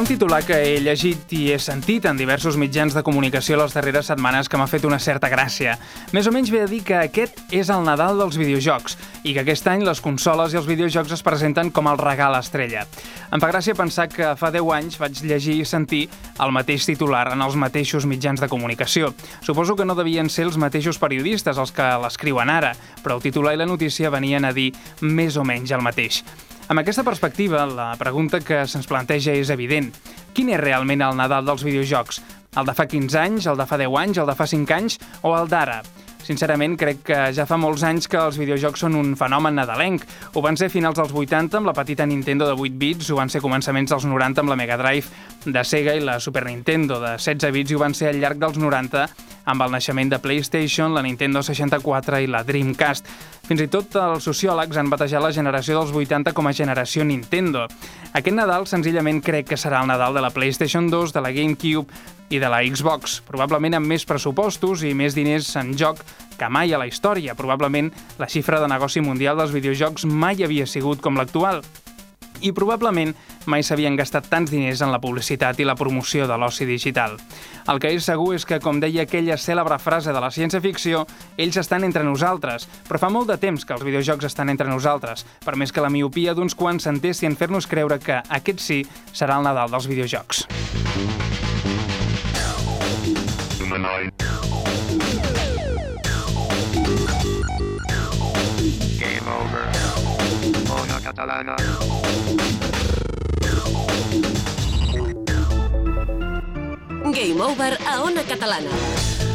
un titular que he llegit i he sentit en diversos mitjans de comunicació les darreres setmanes que m'ha fet una certa gràcia. Més o menys ve a dir que aquest és el Nadal dels videojocs i que aquest any les consoles i els videojocs es presenten com el regal estrella. Em fa gràcia pensar que fa 10 anys vaig llegir i sentir el mateix titular en els mateixos mitjans de comunicació. Suposo que no devien ser els mateixos periodistes els que l'escriuen ara, però el titular i la notícia venien a dir més o menys el mateix. Amb aquesta perspectiva, la pregunta que se'ns planteja és evident. Quin és realment el Nadal dels videojocs? El de fa 15 anys, el de fa 10 anys, el de fa 5 anys o el d'ara? Sincerament, crec que ja fa molts anys que els videojocs són un fenomen nadalenc. Ho van ser finals dels 80 amb la petita Nintendo de 8 bits, ho van ser començaments dels 90 amb la Mega Drive de Sega i la Super Nintendo de 16 bits i ho van ser al llarg dels 90 amb el naixement de PlayStation, la Nintendo 64 i la Dreamcast. Fins i tot els sociòlegs han batejat la generació dels 80 com a generació Nintendo. Aquest Nadal senzillament crec que serà el Nadal de la PlayStation 2, de la GameCube i de la Xbox, probablement amb més pressupostos i més diners en joc que mai a la història. Probablement la xifra de negoci mundial dels videojocs mai havia sigut com l'actual i probablement mai s'havien gastat tants diners en la publicitat i la promoció de l'oci digital. El que és segur és que, com deia aquella cèlebre frase de la ciència-ficció, ells estan entre nosaltres, però fa molt de temps que els videojocs estan entre nosaltres, per més que la miopia d'uns quants s'entessi en fer-nos creure que aquest sí serà el Nadal dels videojocs. Game over. Ona catalana. Game Over a Ona Catalana.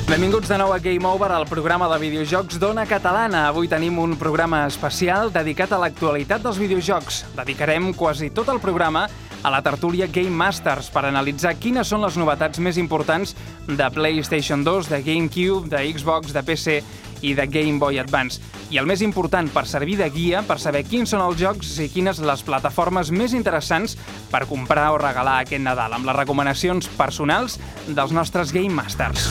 Benvinguts de nou a Game Over, al programa de videojocs d'Ona Catalana. Avui tenim un programa especial dedicat a l'actualitat dels videojocs. Dedicarem quasi tot el programa a la tertúlia Game Masters per analitzar quines són les novetats més importants de PlayStation 2, de GameCube, de Xbox, de PC i de Game Boy Advance. I el més important, per servir de guia, per saber quins són els jocs i quines les plataformes més interessants per comprar o regalar aquest Nadal, amb les recomanacions personals dels nostres Game Masters.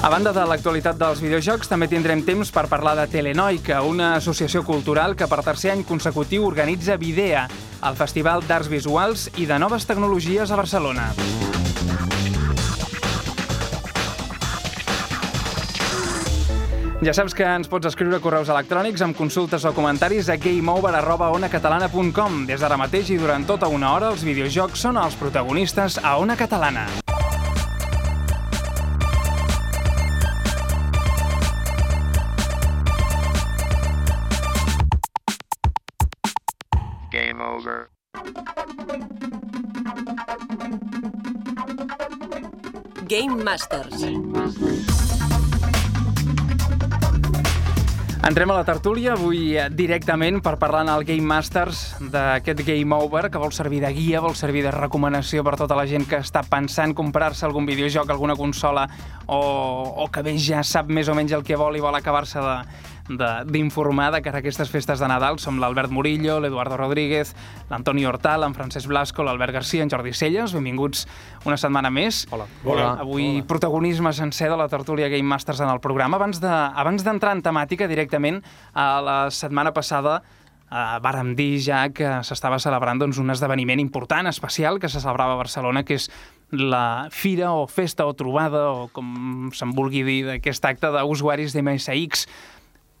A banda de l'actualitat dels videojocs, també tindrem temps per parlar de Telenoica, una associació cultural que per tercer any consecutiu organitza Videa, el Festival d'Arts Visuals i de Noves Tecnologies a Barcelona. Ja saps que ens pots escriure correus electrònics amb consultes o comentaris a gameover.onacatalana.com. Des d'ara mateix i durant tota una hora, els videojocs són els protagonistes a Ona Catalana. Game over. Game Masters. Entrem a la tertúlia avui eh, directament per parlar en el Game Masters d'aquest Game Over que vol servir de guia, vol servir de recomanació per tota la gent que està pensant comprar-se algun videojoc, alguna consola o, o que bé ja sap més o menys el que vol i vol acabar-se de, d'informar de, de cara a aquestes festes de Nadal. Som l'Albert Murillo, l'Eduardo Rodríguez, l'Antoni Hortal, en Francesc Blasco, l'Albert Garcia, en Jordi Celles. Benvinguts una setmana més. Hola. Hola. Avui Hola. protagonisme sencer de la tertúlia Game Masters en el programa. Abans de abans d'entrar en temàtica directament, a la setmana passada Uh, vàrem dir ja que s'estava celebrant doncs, un esdeveniment important, especial, que se celebrava a Barcelona, que és la fira o festa o trobada, o com se'n vulgui dir, d'aquest acte d'usuaris de MSX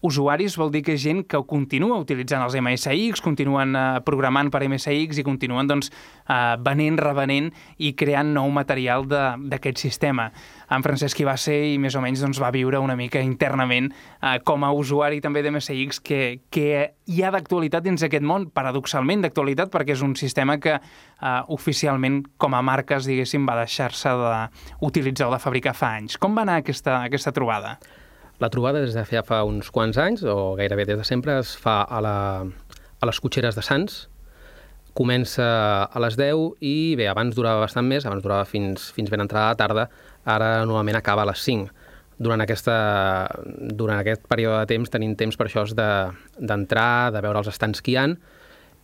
usuaris vol dir que gent que continua utilitzant els MSX, continuen eh, programant per MSX i continuen doncs, eh, venent, revenent i creant nou material d'aquest sistema. En Francesc hi va ser i més o menys doncs, va viure una mica internament eh, com a usuari també de MSX que, que hi ha d'actualitat dins aquest món, paradoxalment d'actualitat, perquè és un sistema que eh, oficialment com a marques, diguéssim, va deixar-se d'utilitzar o de fabricar fa anys. Com va anar aquesta, aquesta trobada? La trobada des de fa uns quants anys, o gairebé des de sempre, es fa a, la, a les cotxeres de Sants. Comença a les 10 i, bé, abans durava bastant més, abans durava fins, fins ben entrada de tarda, ara normalment acaba a les 5. Durant, aquesta, durant aquest període de temps tenim temps per això d'entrar, de, de veure els estants que hi ha,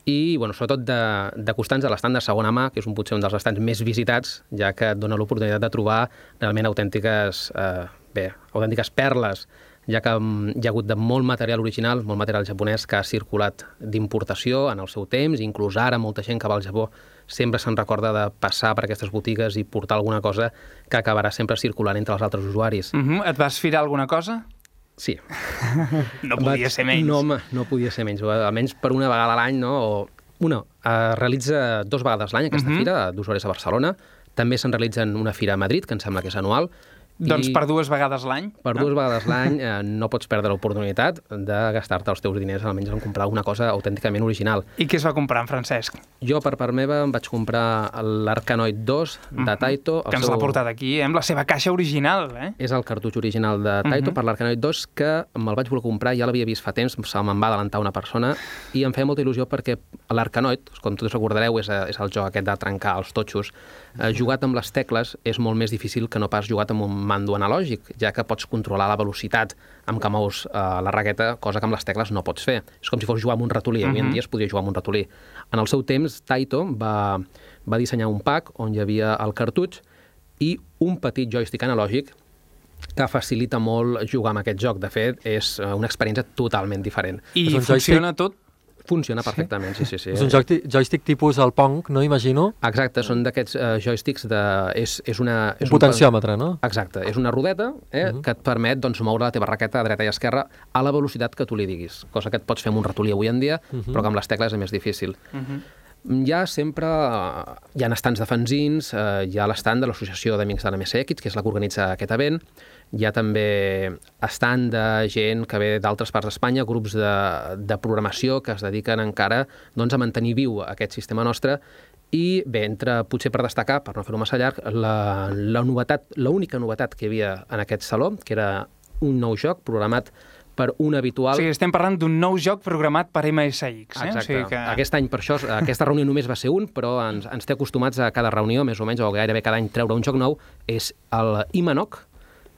i bueno, sobretot d'acostar-nos a l'estant de segona mà, que és un, potser un dels estants més visitats, ja que et dona l'oportunitat de trobar realment autèntiques eh, bé, autèntiques perles, ja que mm, hi ha hagut de molt material original, molt material japonès que ha circulat d'importació en el seu temps, inclús ara molta gent que va al Japó sempre se'n recorda de passar per aquestes botigues i portar alguna cosa que acabarà sempre circulant entre els altres usuaris. Uh -huh. Et vas firar alguna cosa? Sí. No podia ser menys. No, home, no podia ser menys. Almenys per una vegada a l'any, no? O, una, es realitza dos vegades l'any aquesta uh Mhm. -huh. fira d'usuaris a Barcelona. També se'n realitzen una fira a Madrid, que em sembla que és anual. Doncs I per dues vegades l'any? per dues vegades l'any eh, no pots perdre l'oportunitat de gastar-te els teus diners almenys en comprar una cosa autènticament original. I què es va comprar en Francesc? Jo, per part meva, em vaig comprar l'Arcanoid 2 de Taito. el Que ens l'ha portat aquí, eh? amb la seva caixa original, eh? És el cartutx original de Taito uh -huh. per l'Arcanoid 2 que me'l vaig voler comprar, ja l'havia vist fa temps, se me'n va adelantar una persona i em feia molta il·lusió perquè l'Arcanoid, com tots recordareu, és, és el joc aquest de trencar els totxos. Eh, jugat amb les tecles és molt més difícil que no pas jugat amb un mando analògic, ja que pots controlar la velocitat amb què mous eh, la raqueta, cosa que amb les tecles no pots fer. És com si fos jugar amb un ratolí. Avui en dia es podria jugar amb un ratolí. En el seu temps, Taito va, va dissenyar un pack on hi havia el cartutx i un petit joystick analògic que facilita molt jugar amb aquest joc. De fet, és eh, una experiència totalment diferent. I funciona tot? Funciona perfectament, sí, sí. sí. És un joc, joystick tipus el Pong, no imagino? Exacte, són d'aquests eh, joysticks de... És, és una... És Un potenciòmetre, no? Exacte, és una rodeta eh, uh -huh. que et permet doncs, moure la teva raqueta a dreta i esquerra a la velocitat que tu li diguis, cosa que et pots fer amb un ratolí avui en dia, uh -huh. però que amb les tecles és més difícil. Uh -huh. Hi ha sempre... Hi ha estants de fanzins, eh, hi ha l'estant de l'Associació d'Amics de la MSX, que és la que organitza aquest event, hi ha també estant de gent que ve d'altres parts d'Espanya, grups de, de programació que es dediquen encara doncs, a mantenir viu aquest sistema nostre. I bé, entre, potser per destacar, per no fer-ho massa llarg, la, la novetat, l'única novetat que hi havia en aquest saló, que era un nou joc programat per un habitual... O sigui, estem parlant d'un nou joc programat per MSX. Eh? Exacte. O sigui que... Aquest any, per això, aquesta reunió només va ser un, però ens, ens té acostumats a cada reunió, més o menys, o gairebé cada any treure un joc nou, és el Imanoc,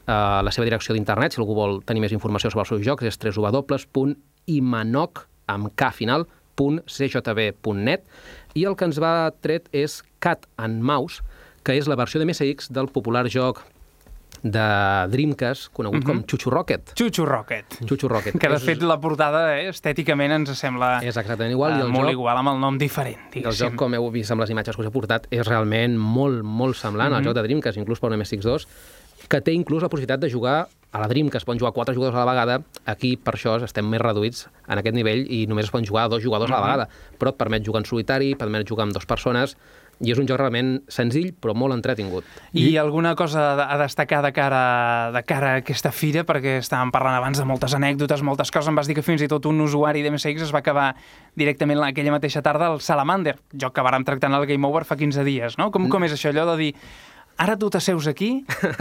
eh, la seva direcció d'internet, si algú vol tenir més informació sobre els seus jocs, és www.imanoc, amb K final, .cjb.net, i el que ens va tret és Cat and Mouse, que és la versió de MSX del popular joc de Dreamcast, conegut uh -huh. com Chuchu Rocket. Chuchu Rocket. Chuchu Rocket. Que, de És- fet, la portada eh, estèticament ens sembla És exactament igual, i eh, el molt joc- igual, amb el nom diferent, I el joc, diguéssim. com heu vist amb les imatges que us he portat, és realment molt, molt semblant al joc de Dreamcast, inclús per un MSX2, que té inclús la possibilitat de jugar a la Dreamcast, poden jugar quatre jugadors a la vegada, aquí per això estem més reduïts en aquest nivell i només es poden jugar a dos jugadors a la vegada, però et permet jugar en solitari, et permet jugar amb dues persones, i és un joc realment senzill però molt entretingut. I alguna cosa a destacar de cara, de cara a aquesta fira, perquè estàvem parlant abans de moltes anècdotes, moltes coses, em vas dir que fins i tot un usuari de MSX es va acabar directament aquella mateixa tarda al Salamander, joc que vàrem tractar en el Game Over fa 15 dies, no? Com, com és això, allò de dir ara tu t'asseus aquí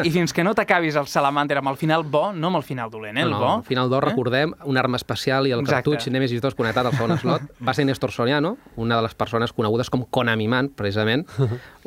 i fins que no t'acabis el Salamander amb el final bo, no amb el final dolent, eh, el no, bo. al final d'or, recordem, una arma especial i el Exacte. cartutx Nemesis 2 connectat al segon slot va ser Néstor Soriano, una de les persones conegudes com Konami Man, precisament,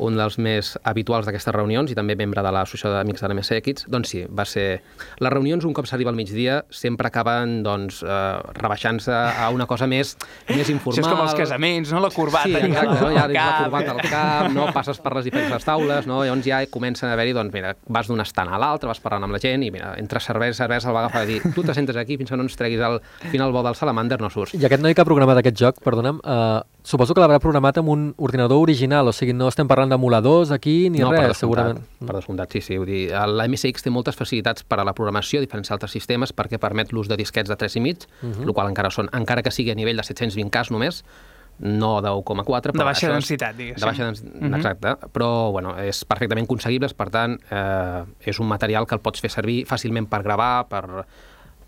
un dels més habituals d'aquestes reunions i també membre de l'associació d'Amics de la MSX. Doncs sí, va ser... Les reunions, un cop s'arriba al migdia, sempre acaben doncs, eh, rebaixant-se a una cosa més, més informal. Això és com els casaments, no? La corbata. Sí, exacte, no? ja la corbata al cap, no? passes per les diferents taules, no? llavors ja comencen a haver-hi, doncs mira, vas d'un estant a l'altre, vas parlant amb la gent i mira, entre cervesa i cervesa el va agafar i dir tu te sentes aquí fins que no ens treguis el final bo del Salamander no surts. I aquest noi que ha programat aquest joc, perdona'm, eh, suposo que l'haurà programat amb un ordinador original, o sigui, no estem parlant d'emuladors aquí ni no, per res, descomptat, segurament. Per descomptat, sí, sí. Vull dir, la MSX té moltes facilitats per a la programació, a diferència d'altres sistemes, perquè permet l'ús de disquets de 3,5, uh -huh. el qual encara són, encara que sigui a nivell de 720K només, no de 1,4. De baixa densitat, diguéssim. De baixa densitat, exacte. Però, bueno, és perfectament conseguibles, per tant, eh, és un material que el pots fer servir fàcilment per gravar, per,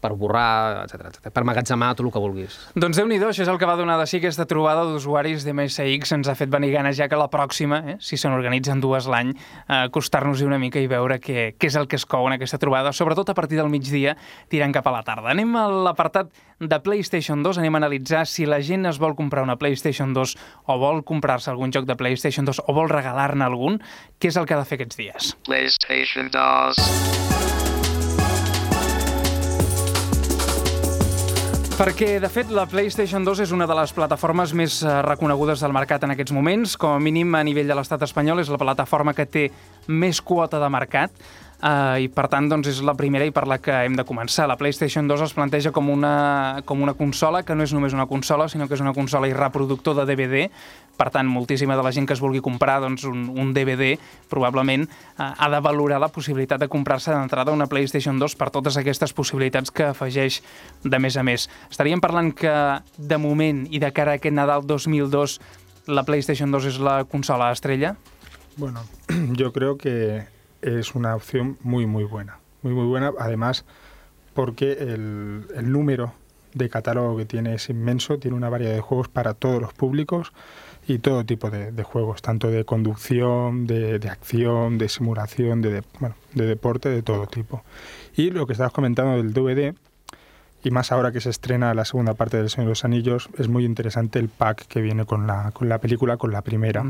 per borrar, etc etc. per magatzemar tot el que vulguis. Doncs déu nhi això és el que va donar de si aquesta trobada d'usuaris de MSX. Ens ha fet venir ganes ja que la pròxima, eh, si se n'organitzen dues l'any, eh, acostar-nos-hi una mica i veure què, què és el que es cou en aquesta trobada, sobretot a partir del migdia, tirant cap a la tarda. Anem a l'apartat de PlayStation 2, anem a analitzar si la gent es vol comprar una PlayStation 2 o vol comprar-se algun joc de PlayStation 2 o vol regalar-ne algun, què és el que ha de fer aquests dies. PlayStation 2. Perquè, de fet, la PlayStation 2 és una de les plataformes més eh, reconegudes del mercat en aquests moments. Com a mínim, a nivell de l'estat espanyol, és la plataforma que té més quota de mercat. Uh, i per tant doncs, és la primera i per la que hem de començar. La PlayStation 2 es planteja com una, com una consola que no és només una consola, sinó que és una consola i reproductor de DVD, per tant, moltíssima de la gent que es vulgui comprar doncs, un, un DVD probablement uh, ha de valorar la possibilitat de comprar-se d'entrada una PlayStation 2 per totes aquestes possibilitats que afegeix de més a més. Estaríem parlant que de moment i de cara a aquest Nadal 2002 la PlayStation 2 és la consola estrella? Bueno, yo creo que es una opción muy, muy buena. Muy, muy buena, además, porque el, el número de catálogo que tiene es inmenso, tiene una variedad de juegos para todos los públicos y todo tipo de, juegos, tanto de conducción, de, de acción, de simulación, de, de- bueno, de deporte, de todo tipo. Y lo que estabas comentando del DVD, y más ahora que se estrena la segunda parte del Señor de los Anillos, es muy interesante el pack que viene con la, con la película, con la primera.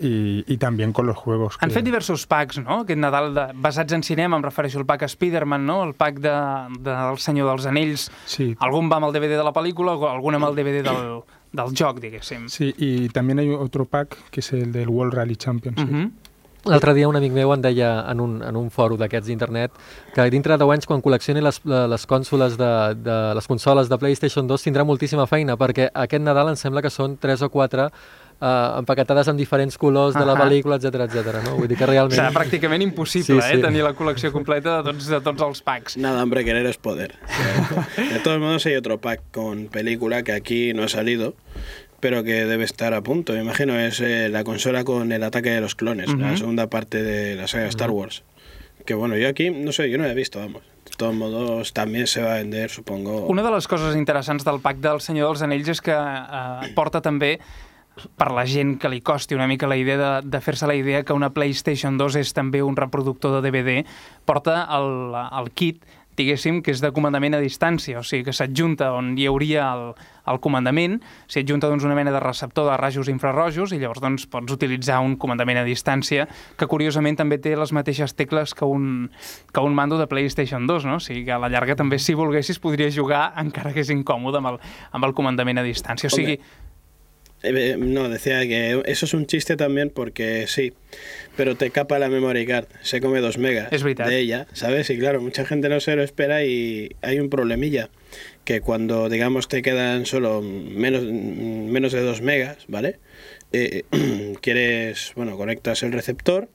Y, y también con los juegos. Han que- fet diversos packs, no?, aquest Nadal de, basats en cinema, em refereixo al pack Spider-Man, no?, el pack de, del Senyor dels Anells. Sí, Algun va amb el DVD de la pel·lícula, algun amb el DVD del, del joc, diguéssim. Sí, y también hay otro pack que es el del World Rally Championship. Mhm. L'altre dia un amic meu em deia en un, en un fòrum d'aquests d'internet que dintre de 10 anys quan col·leccioni les, les cònsoles de, de les consoles de PlayStation 2 tindrà moltíssima feina perquè aquest Nadal em sembla que són 3 o 4 eh, empaquetades amb diferents colors de la pel·lícula, etc etc. no? Vull dir que realment... Serà pràcticament impossible, Sí, sí. eh, tenir la col·lecció completa de tots, de tots els packs. Nada, hombre, querer es poder. De todos modos, hay otro pack con película que aquí no ha salido, pero que debe estar a punto. Me imagino es eh, la consola con el ataque de los clones, la Ujú. segunda parte de la saga Star Wars. Que bueno, yo aquí, no sé, yo no la he visto, vamos. De todos modos, también se va a vender, supongo. Una de les coses interessants del pack del Senyor dels Anells és que eh, porta també per la gent que li costi una mica la idea de, de fer-se la idea que una PlayStation 2 és també un reproductor de DVD, porta el, el kit diguéssim, que és de comandament a distància, o sigui, que s'adjunta on hi hauria el, el comandament, s'hi adjunta doncs, una mena de receptor de rajos infrarrojos i llavors doncs, pots utilitzar un comandament a distància que curiosament també té les mateixes tecles que un, que un mando de PlayStation 2, no? O sigui que a la llarga també, si volguessis, podries jugar encara que és incòmode amb el, amb el comandament a distància. O sigui, Eh, No, decía que eso es un chiste también porque sí, pero te capa la memory card, se come dos megas Es de ella, ¿sabes? Y claro, mucha gente no se lo espera y hay un problemilla, que cuando digamos te quedan solo menos, menos de dos megas, ¿vale? Eh, quieres, bueno, conectas el receptor,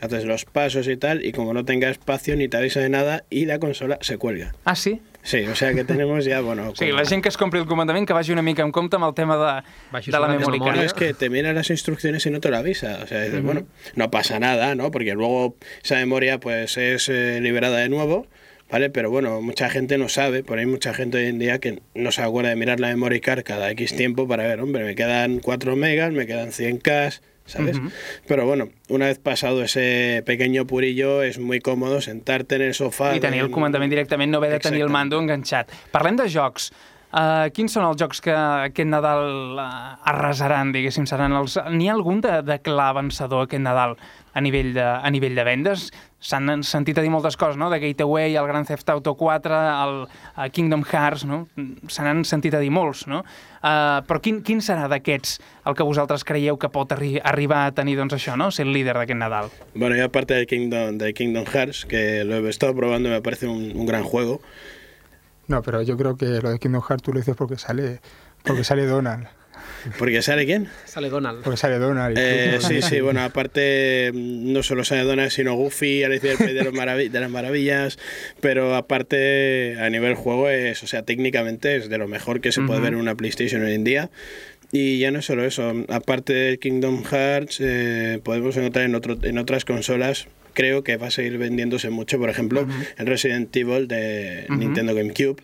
haces los pasos y tal, y como no tenga espacio ni te avisa de nada y la consola se cuelga. ah, sí? Sí, o sea que tenemos ya, bueno... Sigui, como- la gent que es compri el comandament que vagi una mica en compte amb el tema de, Vagi de la card. Claro, es que te mira las instrucciones y no te lo avisa. O sea, dices, bueno, no pasa nada, ¿no? Porque luego esa memoria pues es eh, liberada de nuevo, ¿vale? Pero bueno, mucha gente no sabe, por ahí mucha gente hoy en día que no se acuerda de mirar la memory card cada X tiempo para ver, hombre, me quedan 4 megas, me quedan 100K, ¿sabes? Ujú. Pero bueno, una vez pasado ese pequeño purillo, es muy cómodo sentarte en el sofà... I tenir el en- comandament directament, no haver de tenir el mando enganxat. Parlem de jocs. Uh, quins són els jocs que aquest Nadal uh, arrasaran, diguéssim? Seran els... N'hi ha algun de, de clar vencedor aquest Nadal a nivell de, a nivell de vendes? S'han sentit a dir moltes coses, no? De Gateway, el Grand Theft Auto 4, el Kingdom Hearts, no? Se n'han sentit a dir molts, no? Uh, però quin, quin serà d'aquests el que vosaltres creieu que pot arri arribar a tenir, doncs, això, no? Ser el líder d'aquest Nadal? Bueno, y aparte del Kingdom, de Kingdom Hearts, que lo he estado probando, me parece un, un gran juego. No, pero yo creo que lo de Kingdom Hearts tú lo dices porque sale, porque sale Donald. Porque sale quién? Sale Donald. Porque sale Donald. Eh, sí, sí, bueno, aparte mm, no solo sale Donald, sino Goofy, Alicia del País de, los de las Maravillas, pero aparte a nivel juego es, o sea, técnicamente es de lo mejor que se puede Ujú. ver en una PlayStation hoy en día. Y ya no es solo eso, aparte del Kingdom Hearts, eh, podemos encontrar en, otro, en otras consolas, creo que va a seguir vendiéndose mucho, por ejemplo, el Resident Evil de Ujú. Nintendo GameCube.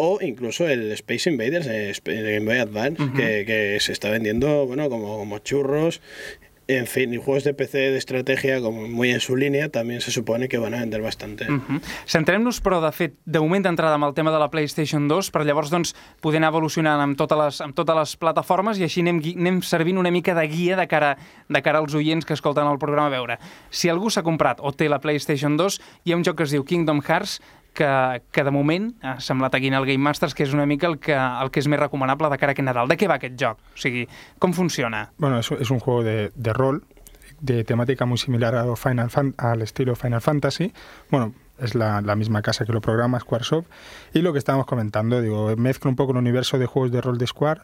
O incluso el Space Invaders de Sp- de Game Boy Advance, Ujú. que, que se está vendiendo bueno como, como churros. En fin, y juegos de PC de estrategia, como muy en su línea, también se supone que van a vender bastante. Mm -hmm. Centrem-nos, però, de fet, de moment d'entrada amb el tema de la PlayStation 2, per llavors doncs, poder anar evolucionant amb totes les, amb totes les plataformes i així anem, anem servint una mica de guia de cara, de cara als oients que escolten el programa. A veure, si algú s'ha comprat o té la PlayStation 2, hi ha un joc que es diu Kingdom Hearts, que, que de moment ha semblat aquí en el Game Masters que és una mica el que, el que és més recomanable de cara a aquest Nadal. De què va aquest joc? O sigui, com funciona? Bueno, es, es un juego de, de rol de temática muy similar a Final Fan- al estilo Final Fantasy. Bueno, es la, la misma casa que lo programa, Squaresoft. Y lo que estábamos comentando, digo, mezcla un poco el universo de juegos de rol de Square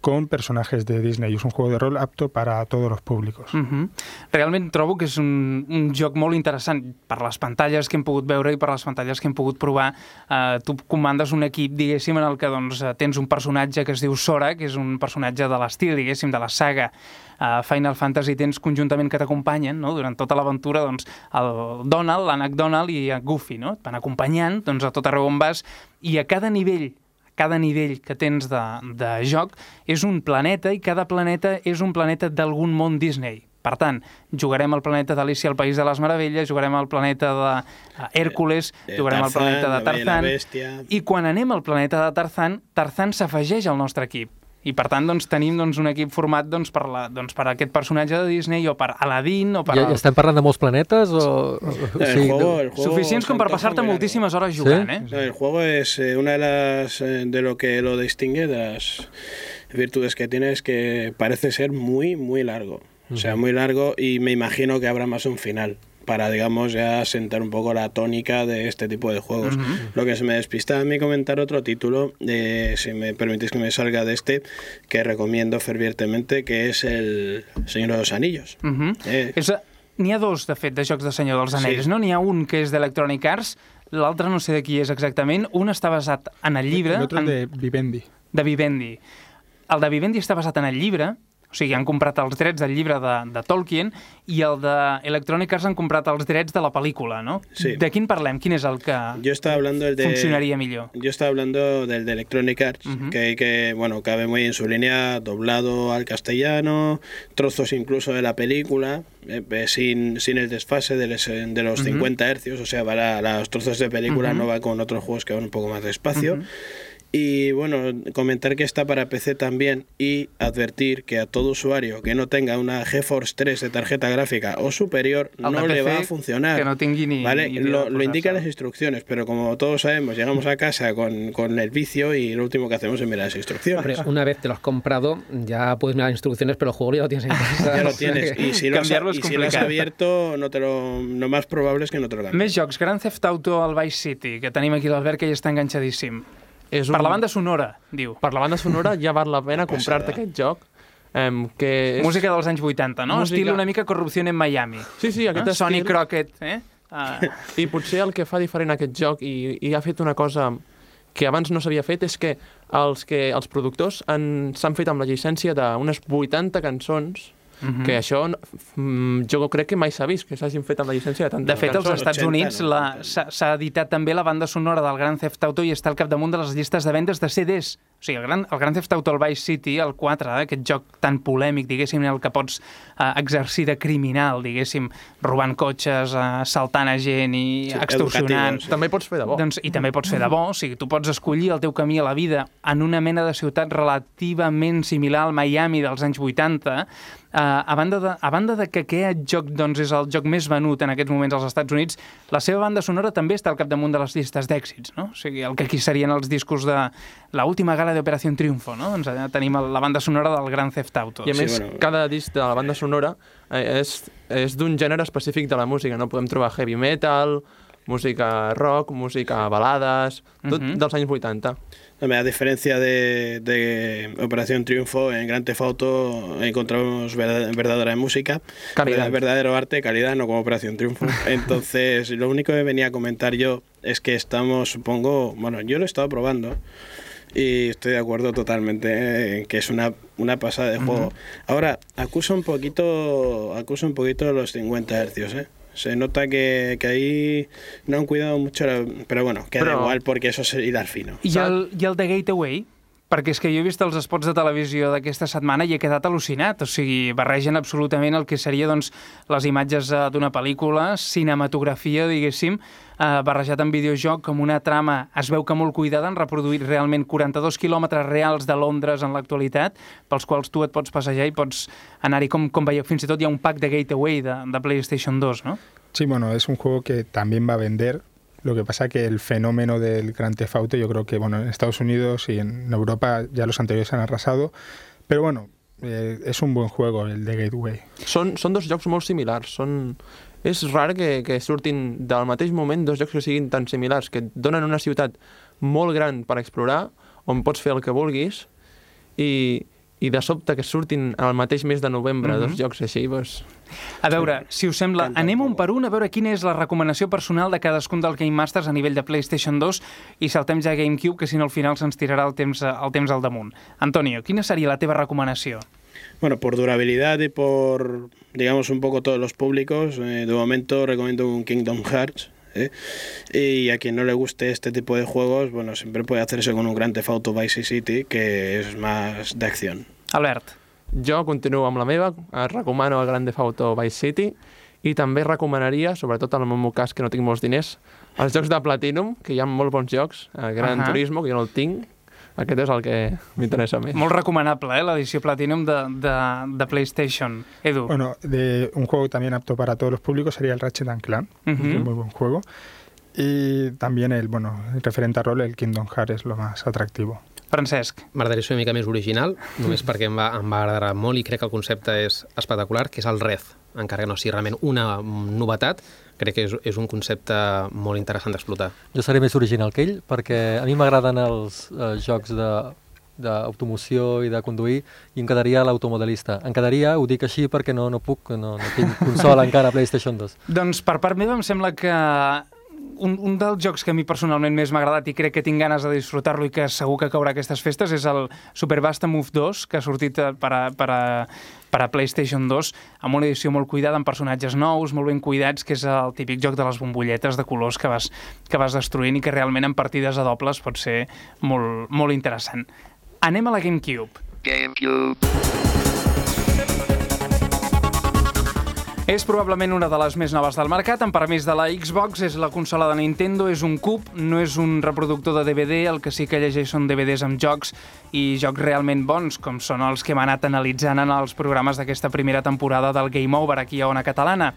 con personajes de Disney. Es un juego de rol apto para todos los públicos. Uh -huh. Realment trobo que és un, un joc molt interessant per les pantalles que hem pogut veure i per les pantalles que hem pogut provar. Uh, tu comandes un equip, diguéssim, en el que doncs, eh, tens un personatge que es diu Sora, que és un personatge de l'estil, diguéssim, de la saga uh, Final Fantasy, tens conjuntament que t'acompanyen no? durant tota l'aventura doncs, el Donald, l'Ànec Donald i el Goofy, no? Et van acompanyant doncs, a tot arreu on vas i a cada nivell cada nivell que tens de, de joc és un planeta i cada planeta és un planeta d'algun món Disney. Per tant, jugarem al planeta d'Alicia al País de les Meravelles, jugarem al planeta d'Hèrcules, Eh, jugarem al planeta de Tarzan, i quan anem al planeta de Tarzan, Tarzan s'afegeix al nostre equip. I per tant doncs, tenim doncs, un equip format doncs, per, la, doncs, per aquest personatge de Disney o per Aladdin o per... Ja, ja estem parlant de molts planetes o... o El juego, el juego Suficients com per largo. moltíssimes hores jugant, eh? No, el juego es eh, una de las eh, de lo que lo distingue de las virtudes que tiene es que parece ser muy muy largo o sea muy largo y me imagino que habrá más un final para digamos ya sentar un poco la tónica de este tipo de juegos lo que se me despista a mí comentar otro título eh, si me permitís que me salga de este que recomiendo fervientemente que es el Señor de los Anillos Uh -huh. Eh, És, n'hi ha dos, de fet, de jocs de Senyor dels Anells, Sí. no? N'hi ha un que és d'Electronic Arts, l'altre no sé de qui és exactament. Un està basat en el llibre, otro en, de Vivendi. de Vivendi. El de Vivendi està basat en el llibre, o sigui, han comprat els drets del llibre de, de Tolkien, i el de Electronic Arts han comprat els drets de la pel·lícula, no? Sí. De quin parlem? Quin és el que yo estaba hablando del de funcionaria millor? Yo estaba hablando del de Electronic Arts, Ujú. que, que bueno, cabe muy en su línea, doblado al castellano, trozos incluso de la película, eh, eh, sin, sin el desfase de, les- de los Ujú. 50 hercios, o sea, va la- los trozos de película Ujú. no va con otros juegos que van un poco más despacio. Ujú. Y bueno, comentar que está para PC también y advertir que a todo usuario que no tenga una GeForce 3 de tarjeta gráfica o superior no le PC, va a funcionar. que no ni- ¿vale? ni lo, lo posar-se. indican las instrucciones, pero como todos sabemos, llegamos a casa con, con el vicio y lo último que hacemos es mirar las instrucciones. Hombre, una vez te lo has comprado, ya puedes mirar las instrucciones, pero el juego ya lo tienes en casa. ya lo tienes. Y si lo has, Cambiarlo es y si lo has complicado. abierto, no te lo, lo más probable es que no te lo cambies. Més jocs, Grand Theft Auto al Vice City, que tenim aquí l'Albert, que hi està enganxadíssim. És Per la banda sonora, diu. per la banda sonora ja val la pena comprar-te aquest joc. Um, que és... Música dels anys 80, no? Música- Estil una mica Corrupció en Miami. Sí, sí, aquest eh? estil. Sonny Crockett, eh? Uh, I potser el que fa diferent aquest joc i, i ha fet una cosa que abans no s'havia fet és que els, que els productors han- s'han fet amb la llicència d'unes 80 cançons Mhm. que això mm, jo crec que mai s'ha vist que s'hagin fet amb la llicència de tantes De fet, als. Estats 80, Units no? la- s'ha s'ha editat també la banda sonora del Grand Theft Auto i està al capdamunt de les llistes de vendes de CDs. O sigui, el Grand, el Grand Theft Auto, el Vice City, el 4, eh, aquest joc tan polèmic, diguéssim, en el que pots eh, exercir de criminal, diguéssim, robant cotxes, eh, saltant a gent i Sí, extorsionant. sí. També pots fer de bo. Doncs, I també pots fer de bo, o sigui, tu pots escollir el teu camí a la vida en una mena de ciutat relativament similar al Miami dels anys 80, Uh, a, banda de, a banda de que aquest joc doncs, és el joc més venut en aquests moments als Estats Units, la seva banda sonora també està al capdamunt de les llistes d'èxits, no? O sigui, el que aquí serien els discos de la gala d'Operació Triunfo, no? Doncs allà tenim la banda sonora del Grand Theft Auto. I a Sí, més, bueno. cada disc de la banda sonora eh, és, és d'un gènere específic de la música. No podem trobar heavy metal, música rock, música balades, tot Mhm. dels anys 80. Hombre, A diferencia de, de Operación Triunfo, en Gran Theft Auto encontramos verdad- verdadera música, Calidad. verdad- verdadero arte, calidad, no como Operación Triunfo. Entonces, lo único que venía a comentar yo es que estamos, supongo, bueno, yo lo he estado probando y estoy de acuerdo totalmente en que es una, una pasada de juego. Ahora, acusa un poquito, acusa un poquito los 50 hercios, ¿eh? Se nota que, que ahí no han cuidado mucho, la- pero bueno, queda Però- igual porque eso es ir al fino. I el, I el de Gateway, perquè és que jo he vist els spots de televisió d'aquesta setmana i he quedat al·lucinat. O sigui, barregen absolutament el que seria doncs, les imatges eh, d'una pel·lícula, cinematografia, diguéssim, eh, barrejat amb videojoc, amb una trama, es veu que molt cuidada, han reproduït realment 42 quilòmetres reals de Londres en l'actualitat, pels quals tu et pots passejar i pots anar-hi com, com veieu. Fins i tot hi ha un pack de Gateway de, de PlayStation 2, no? Sí, bueno, es un juego que también va a vender. Lo que pasa que el fenómeno del Grand Theft Auto, yo creo que bueno, en Estados Unidos y en Europa ya los anteriores han arrasado. Pero bueno, eh, és un bon juego, el de Gateway. Són, són dos jocs molt similars. Són... És rar que, que surtin del mateix moment dos jocs que siguin tan similars, que donen una ciutat molt gran per explorar, on pots fer el que vulguis, i, i de sobte que surtin al mateix mes de novembre Mhm. dos jocs així, doncs... A veure, si us sembla, anem un per un a veure quina és la recomanació personal de cadascun dels Game Masters a nivell de PlayStation 2 i saltem ja a GameCube, que si no al final se'ns tirarà el temps, el temps al damunt. Antonio, quina seria la teva recomanació? Bueno, por durabilidad y por, digamos, un poco todos los públicos, eh, de momento recomiendo un Kingdom Hearts. ¿Eh? Y a quien no le guste este tipo de juegos, bueno, siempre puede hacerse con un Grand Theft Auto Vice City, que es más de acción. Albert, Jo continuo amb la meva, eh, recomano el Grand Theft Auto Vice City i també recomanaria, sobretot en el meu cas que no tinc molts diners, els jocs de Platinum, que hi ha molt bons jocs, el Gran Ahà. Turismo, que jo no el tinc, aquest és el que m'interessa més. molt recomanable, eh, l'edició Platinum de, de, de PlayStation. Edu, Bueno, de un juego también apto para todos los públicos sería el Ratchet and Clank, Ujú. es un muy buen juego. Y también el, bueno, el referente a rol, el Kingdom Hearts es lo más atractivo. Francesc, M'agradaria ser una mica més original, només perquè em va, em va agradar molt i crec que el concepte és espectacular, que és el Red. Encara que no sigui realment una novetat, crec que és, és un concepte molt interessant d'explotar. Jo seré més original que ell, perquè a mi m'agraden els eh, jocs de d'automoció i de conduir i em quedaria l'automodelista. Em quedaria, ho dic així perquè no, no puc, no, no tinc consola encara PlayStation 2. doncs per part meva em sembla que un, un dels jocs que a mi personalment més m'ha agradat i crec que tinc ganes de disfrutar-lo i que segur que caurà aquestes festes és el Super Basta Move 2, que ha sortit eh, per a, per a, per a PlayStation 2 amb una edició molt cuidada, amb personatges nous, molt ben cuidats, que és el típic joc de les bombolletes de colors que vas, que vas destruint i que realment en partides a dobles pot ser molt, molt interessant. Anem a la GameCube. GameCube. És probablement una de les més noves del mercat, amb permís de la Xbox, és la consola de Nintendo, és un cub, no és un reproductor de DVD, el que sí que llegeix són DVDs amb jocs i jocs realment bons, com són els que hem anat analitzant en els programes d'aquesta primera temporada del Game Over aquí a Ona Catalana.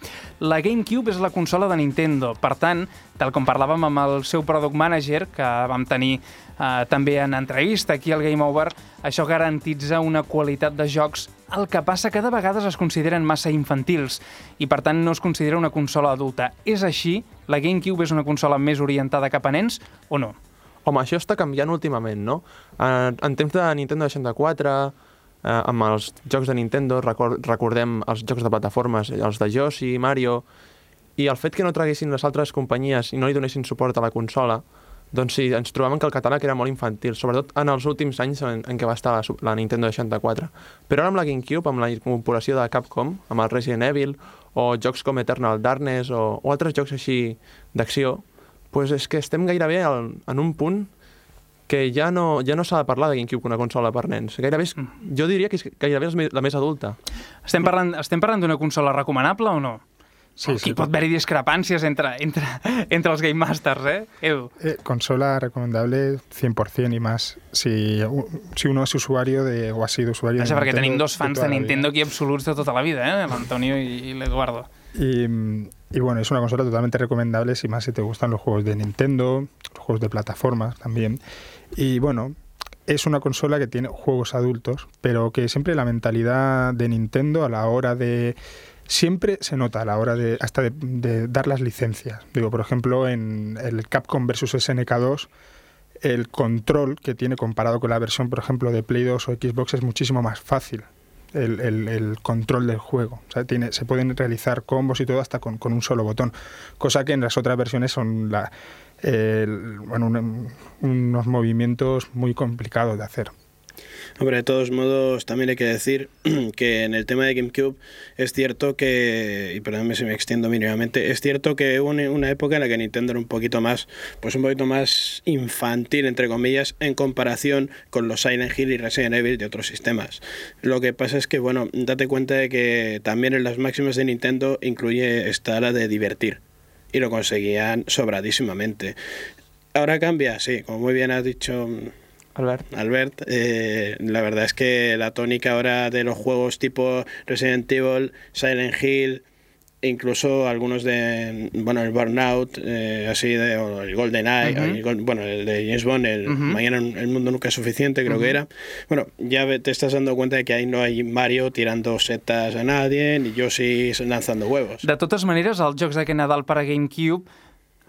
La GameCube és la consola de Nintendo, per tant, tal com parlàvem amb el seu product manager, que vam tenir eh, també en entrevista aquí al Game Over, això garantitza una qualitat de jocs el que passa que de vegades es consideren massa infantils i per tant no es considera una consola adulta. És així? La GameCube és una consola més orientada cap a nens o no? Home, això està canviant últimament, no? En, en temps de Nintendo 64, eh, amb els jocs de Nintendo, record, recordem els jocs de plataformes, els de Yoshi, Mario, i el fet que no traguessin les altres companyies i no li donessin suport a la consola, doncs sí, ens trobàvem que el catàleg era molt infantil, sobretot en els últims anys en, en què va estar la, la Nintendo 64. Però ara amb la GameCube, amb la incorporació de Capcom, amb el Resident Evil, o jocs com Eternal Darkness, o, o altres jocs així d'acció, pues és que estem gairebé al, en un punt que ja no, ja no s'ha de parlar de GameCube una consola per nens. Gairebé és, jo diria que és gairebé la més adulta. Estem parlant, estem parlant d'una consola recomanable o no? Sí, Aquí sí. pot haver-hi discrepàncies entre, entre, entre els Game Masters, eh? Edu. Eh, consola recomendable 100% y más si, si uno es usuario de, o ha sido usuario Vaja, de perquè Nintendo tenim dos de fans de vida. Nintendo aquí absoluts de tota la vida, eh? L'Antonio i, i l'Eduardo. Y, y bueno, es una consola totalmente recomendable, si más si te gustan los juegos de Nintendo, los juegos de plataformas también. Y bueno, es una consola que tiene juegos adultos, pero que siempre la mentalidad de Nintendo a la hora de... Siempre se nota a la hora de hasta de, dar las licencias. Digo, por ejemplo, en el Capcom versus SNK2, el control que tiene comparado con la versión, por ejemplo, de Play 2 o Xbox es muchísimo más fácil. El, el- el control del juego. O sea, tiene, se pueden realizar combos y todo hasta con, un solo botón. Cosa que en las otras versiones son la, bueno, un- unos movimientos muy complicados de hacer. Hombre, de todos modos, también hay que decir que en el tema de GameCube es cierto que, y perdónme si me extiendo mínimamente, es cierto que hubo una, época en la que Nintendo era un poquito más, pues un poquito más infantil, entre comillas, en comparación con los Silent Hill y Resident Evil de otros sistemas. Lo que pasa es que, bueno, date cuenta de que también en las máximas de Nintendo incluye esta ala de divertir, y lo conseguían sobradísimamente. Ahora cambia, sí, como muy bien has dicho Albert? Albert, eh, la verdad es que la tónica ahora de los juegos tipo Resident Evil, Silent Hill incluso algunos de, bueno, el Burnout, eh, así, de, o el Golden Eye, el bueno, el de James Bond, el Ujú. Mañana el mundo nunca es suficiente, creo que era. Bueno, ya te estás dando cuenta de que ahí no hay Mario tirando setas a nadie, ni Yoshi lanzando huevos. De totes maneres, els jocs d'aquest Nadal per a GameCube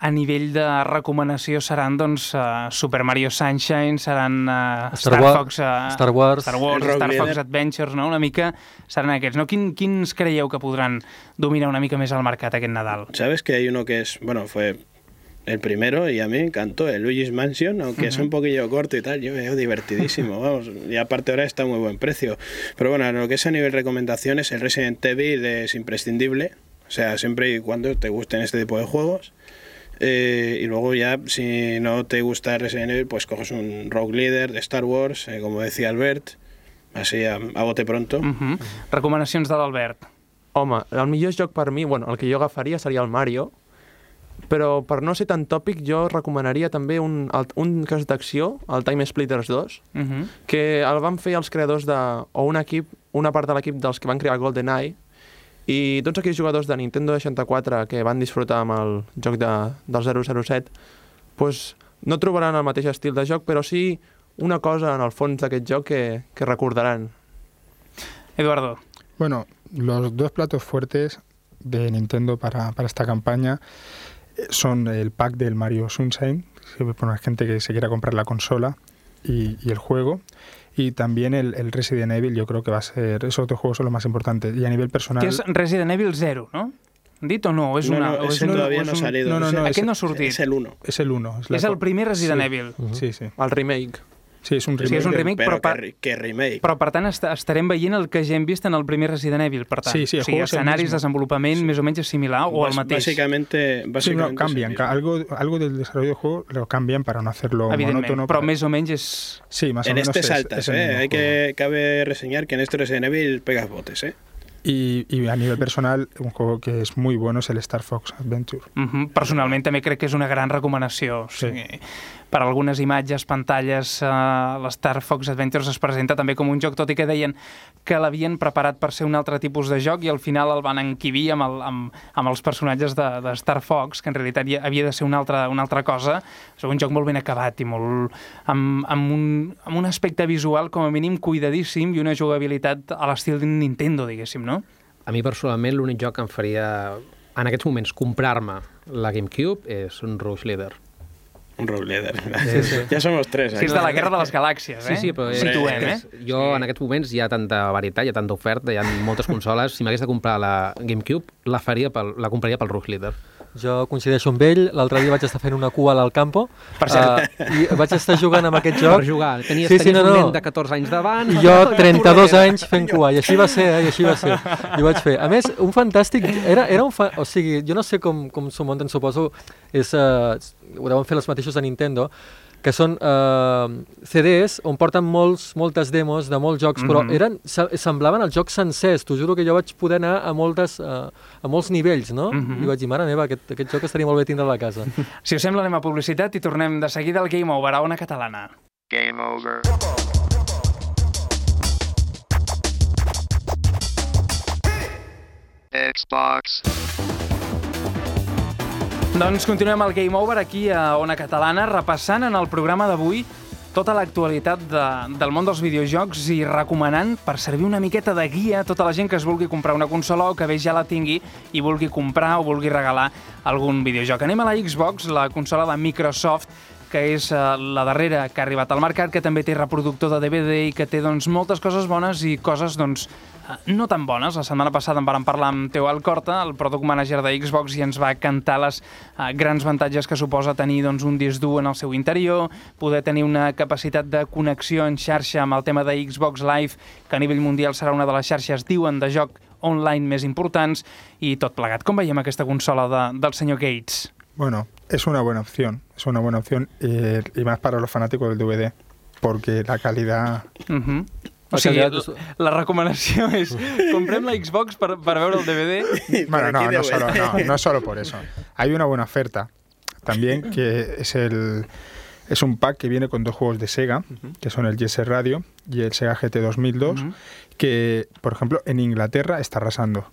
a nivell de recomanació seran doncs uh, Super Mario Sunshine, seran uh, Star Star, Fox, uh, Star Wars. Star Wars, Star Fox Leader. Adventures, no? Una mica seran aquests, no? Quin, quins creieu que podran dominar una mica més el mercat aquest Nadal? ¿Sabes que hay uno que es, bueno, fue el primero y a mí me encantó, el Luigi's Mansion, aunque es un poquillo corto y tal, yo me veo divertidísimo, vamos, y aparte ahora está a muy buen precio. Pero bueno, lo que es a nivel recomendaciones, el Resident Evil es imprescindible, o sea, siempre y cuando te gusten este tipo de juegos. Eh, y luego ya, si no te gusta Resident Evil, pues coges un Rogue Leader de Star Wars, eh, como decía Albert, así a, a bote pronto. Uh -huh. Recomanacions de l'Albert. Home, el millor joc per mi, bueno, el que jo agafaria seria el Mario, però per no ser tan tòpic jo recomanaria també un, un cas d'acció, el Time Splitters 2, Uh -huh. que el van fer els creadors de... o un equip, una part de l'equip dels que van crear GoldenEye, i tots aquells jugadors de Nintendo 64 que van disfrutar amb el joc de, del 007, pues, no trobaran el mateix estil de joc, però sí una cosa en el fons d'aquest joc que, que recordaran. Eduardo. Bueno, los dos platos fuertes de Nintendo para, para esta campaña eh, son el pack del Mario Sunshine, que para la gente que se quiera comprar la consola y, y el juego, y también el, el Resident Evil, yo creo que va a ser, esos dos juegos son los más importantes. Y a nivel personal... Que és Resident Evil 0, no? Dit o no? O és no, una, no, ese un- todavía no ha salido. no, no, no, Aquest no ha es- sortit. Es el 1. Es el 1. És el primer Resident Sí. Evil. Sí, sí. El remake. Sí, es un Sí, remake. és un remake, Pero però, que, que remake. però per tant est estarem veient el que ja hem vist en el primer Resident Evil, per tant. Sí, sí, el o sigui, es el escenaris, mismo. desenvolupament, més o menys és similar o el Bas- mateix. Básicamente, Sí, básicamente no, cambian. el. Algo, algo del desarrollo del juego lo cambian para no hacerlo monótono. però para- més o menys és... Sí, más o En menos este es- saltas, es el ¿eh? Hay que cabe reseñar que en este Resident Evil pegas botes, ¿eh? Y, y a nivel personal, un juego que es muy bueno es el Star Fox Adventure. Uh -huh. Personalment també crec que és una gran recomanació. O sigui, Per algunes imatges, pantalles, uh, l'Star Fox Adventures es presenta també com un joc, tot i que deien que l'havien preparat per ser un altre tipus de joc i al final el van enquibir amb, el, amb, amb els personatges de, de Star Fox, que en realitat ja havia de ser una altra, una altra cosa. És un joc molt ben acabat i molt, amb, amb, un, amb un aspecte visual com a mínim cuidadíssim i una jugabilitat a l'estil d'un Nintendo, diguéssim, no? A mi personalment l'únic joc que em faria en aquests moments comprar-me la GameCube és un Rush Leader. Un Rogue Leader. Ya somos tres. Sí, és ¿eh? de la Guerra de les Galàxies, eh? Sí, sí, però Situem, eh? jo en aquests moments hi ha tanta varietat, hi ha tanta oferta, hi ha moltes consoles. Si m'hagués de comprar la GameCube, la, faria pel, la compraria pel Rush Leader. Jo coincideixo amb ell, l'altre dia vaig estar fent una cua a l'Alcampo Per cert. uh, i vaig estar jugant amb aquest joc Per jugar. Tenies, Sí, sí, tenies no, un no. nen de 14 anys davant. i jo 32 anys fent cua, i així va ser, eh? i així va ser. I ho vaig fer. A més, un fantàstic... Era, era un fa... O sigui, jo no sé com, com s'ho munten, suposo, és, uh, ho deuen fer els mateixos de Nintendo, que són uh, CDs on porten molts, moltes demos de molts jocs, però Mhm. eren, se- semblaven els jocs sencers. T'ho juro que jo vaig poder anar a, moltes, uh, a molts nivells, no? Mhm. I vaig dir, mare meva, aquest, aquest joc estaria molt bé tindre a la casa. Si us sembla, anem a publicitat i tornem de seguida al Game Over a Ona Catalana. Game over. Xbox. Doncs continuem el Game Over aquí a Ona Catalana, repassant en el programa d'avui tota l'actualitat de, del món dels videojocs i recomanant per servir una miqueta de guia a tota la gent que es vulgui comprar una consola o que bé ja la tingui i vulgui comprar o vulgui regalar algun videojoc. Anem a la Xbox, la consola de Microsoft, que és eh, la darrera que ha arribat al mercat, que també té reproductor de DVD i que té doncs, moltes coses bones i coses doncs, no tan bones. La setmana passada en vàrem parlar amb Teo Alcorta, el product manager de Xbox, i ens va cantar les eh, grans avantatges que suposa tenir doncs, un disc dur en el seu interior, poder tenir una capacitat de connexió en xarxa amb el tema de Xbox Live, que a nivell mundial serà una de les xarxes, diuen, de joc online més importants, i tot plegat. Com veiem aquesta consola de, del senyor Gates? Bueno, es una buena opción, es una buena opción eh, y más para los fanáticos del DVD, porque la calidad... Uh -huh. O sigui, la, la recomanació és comprem la Xbox per, per veure el DVD. Bueno, no, no solo, no, no solo por eso. Hay una buena oferta también que es el es un pack que viene con dos juegos de Sega, que son el Yes Radio y el Sega GT 2002, Ujú. que por ejemplo en Inglaterra está arrasando.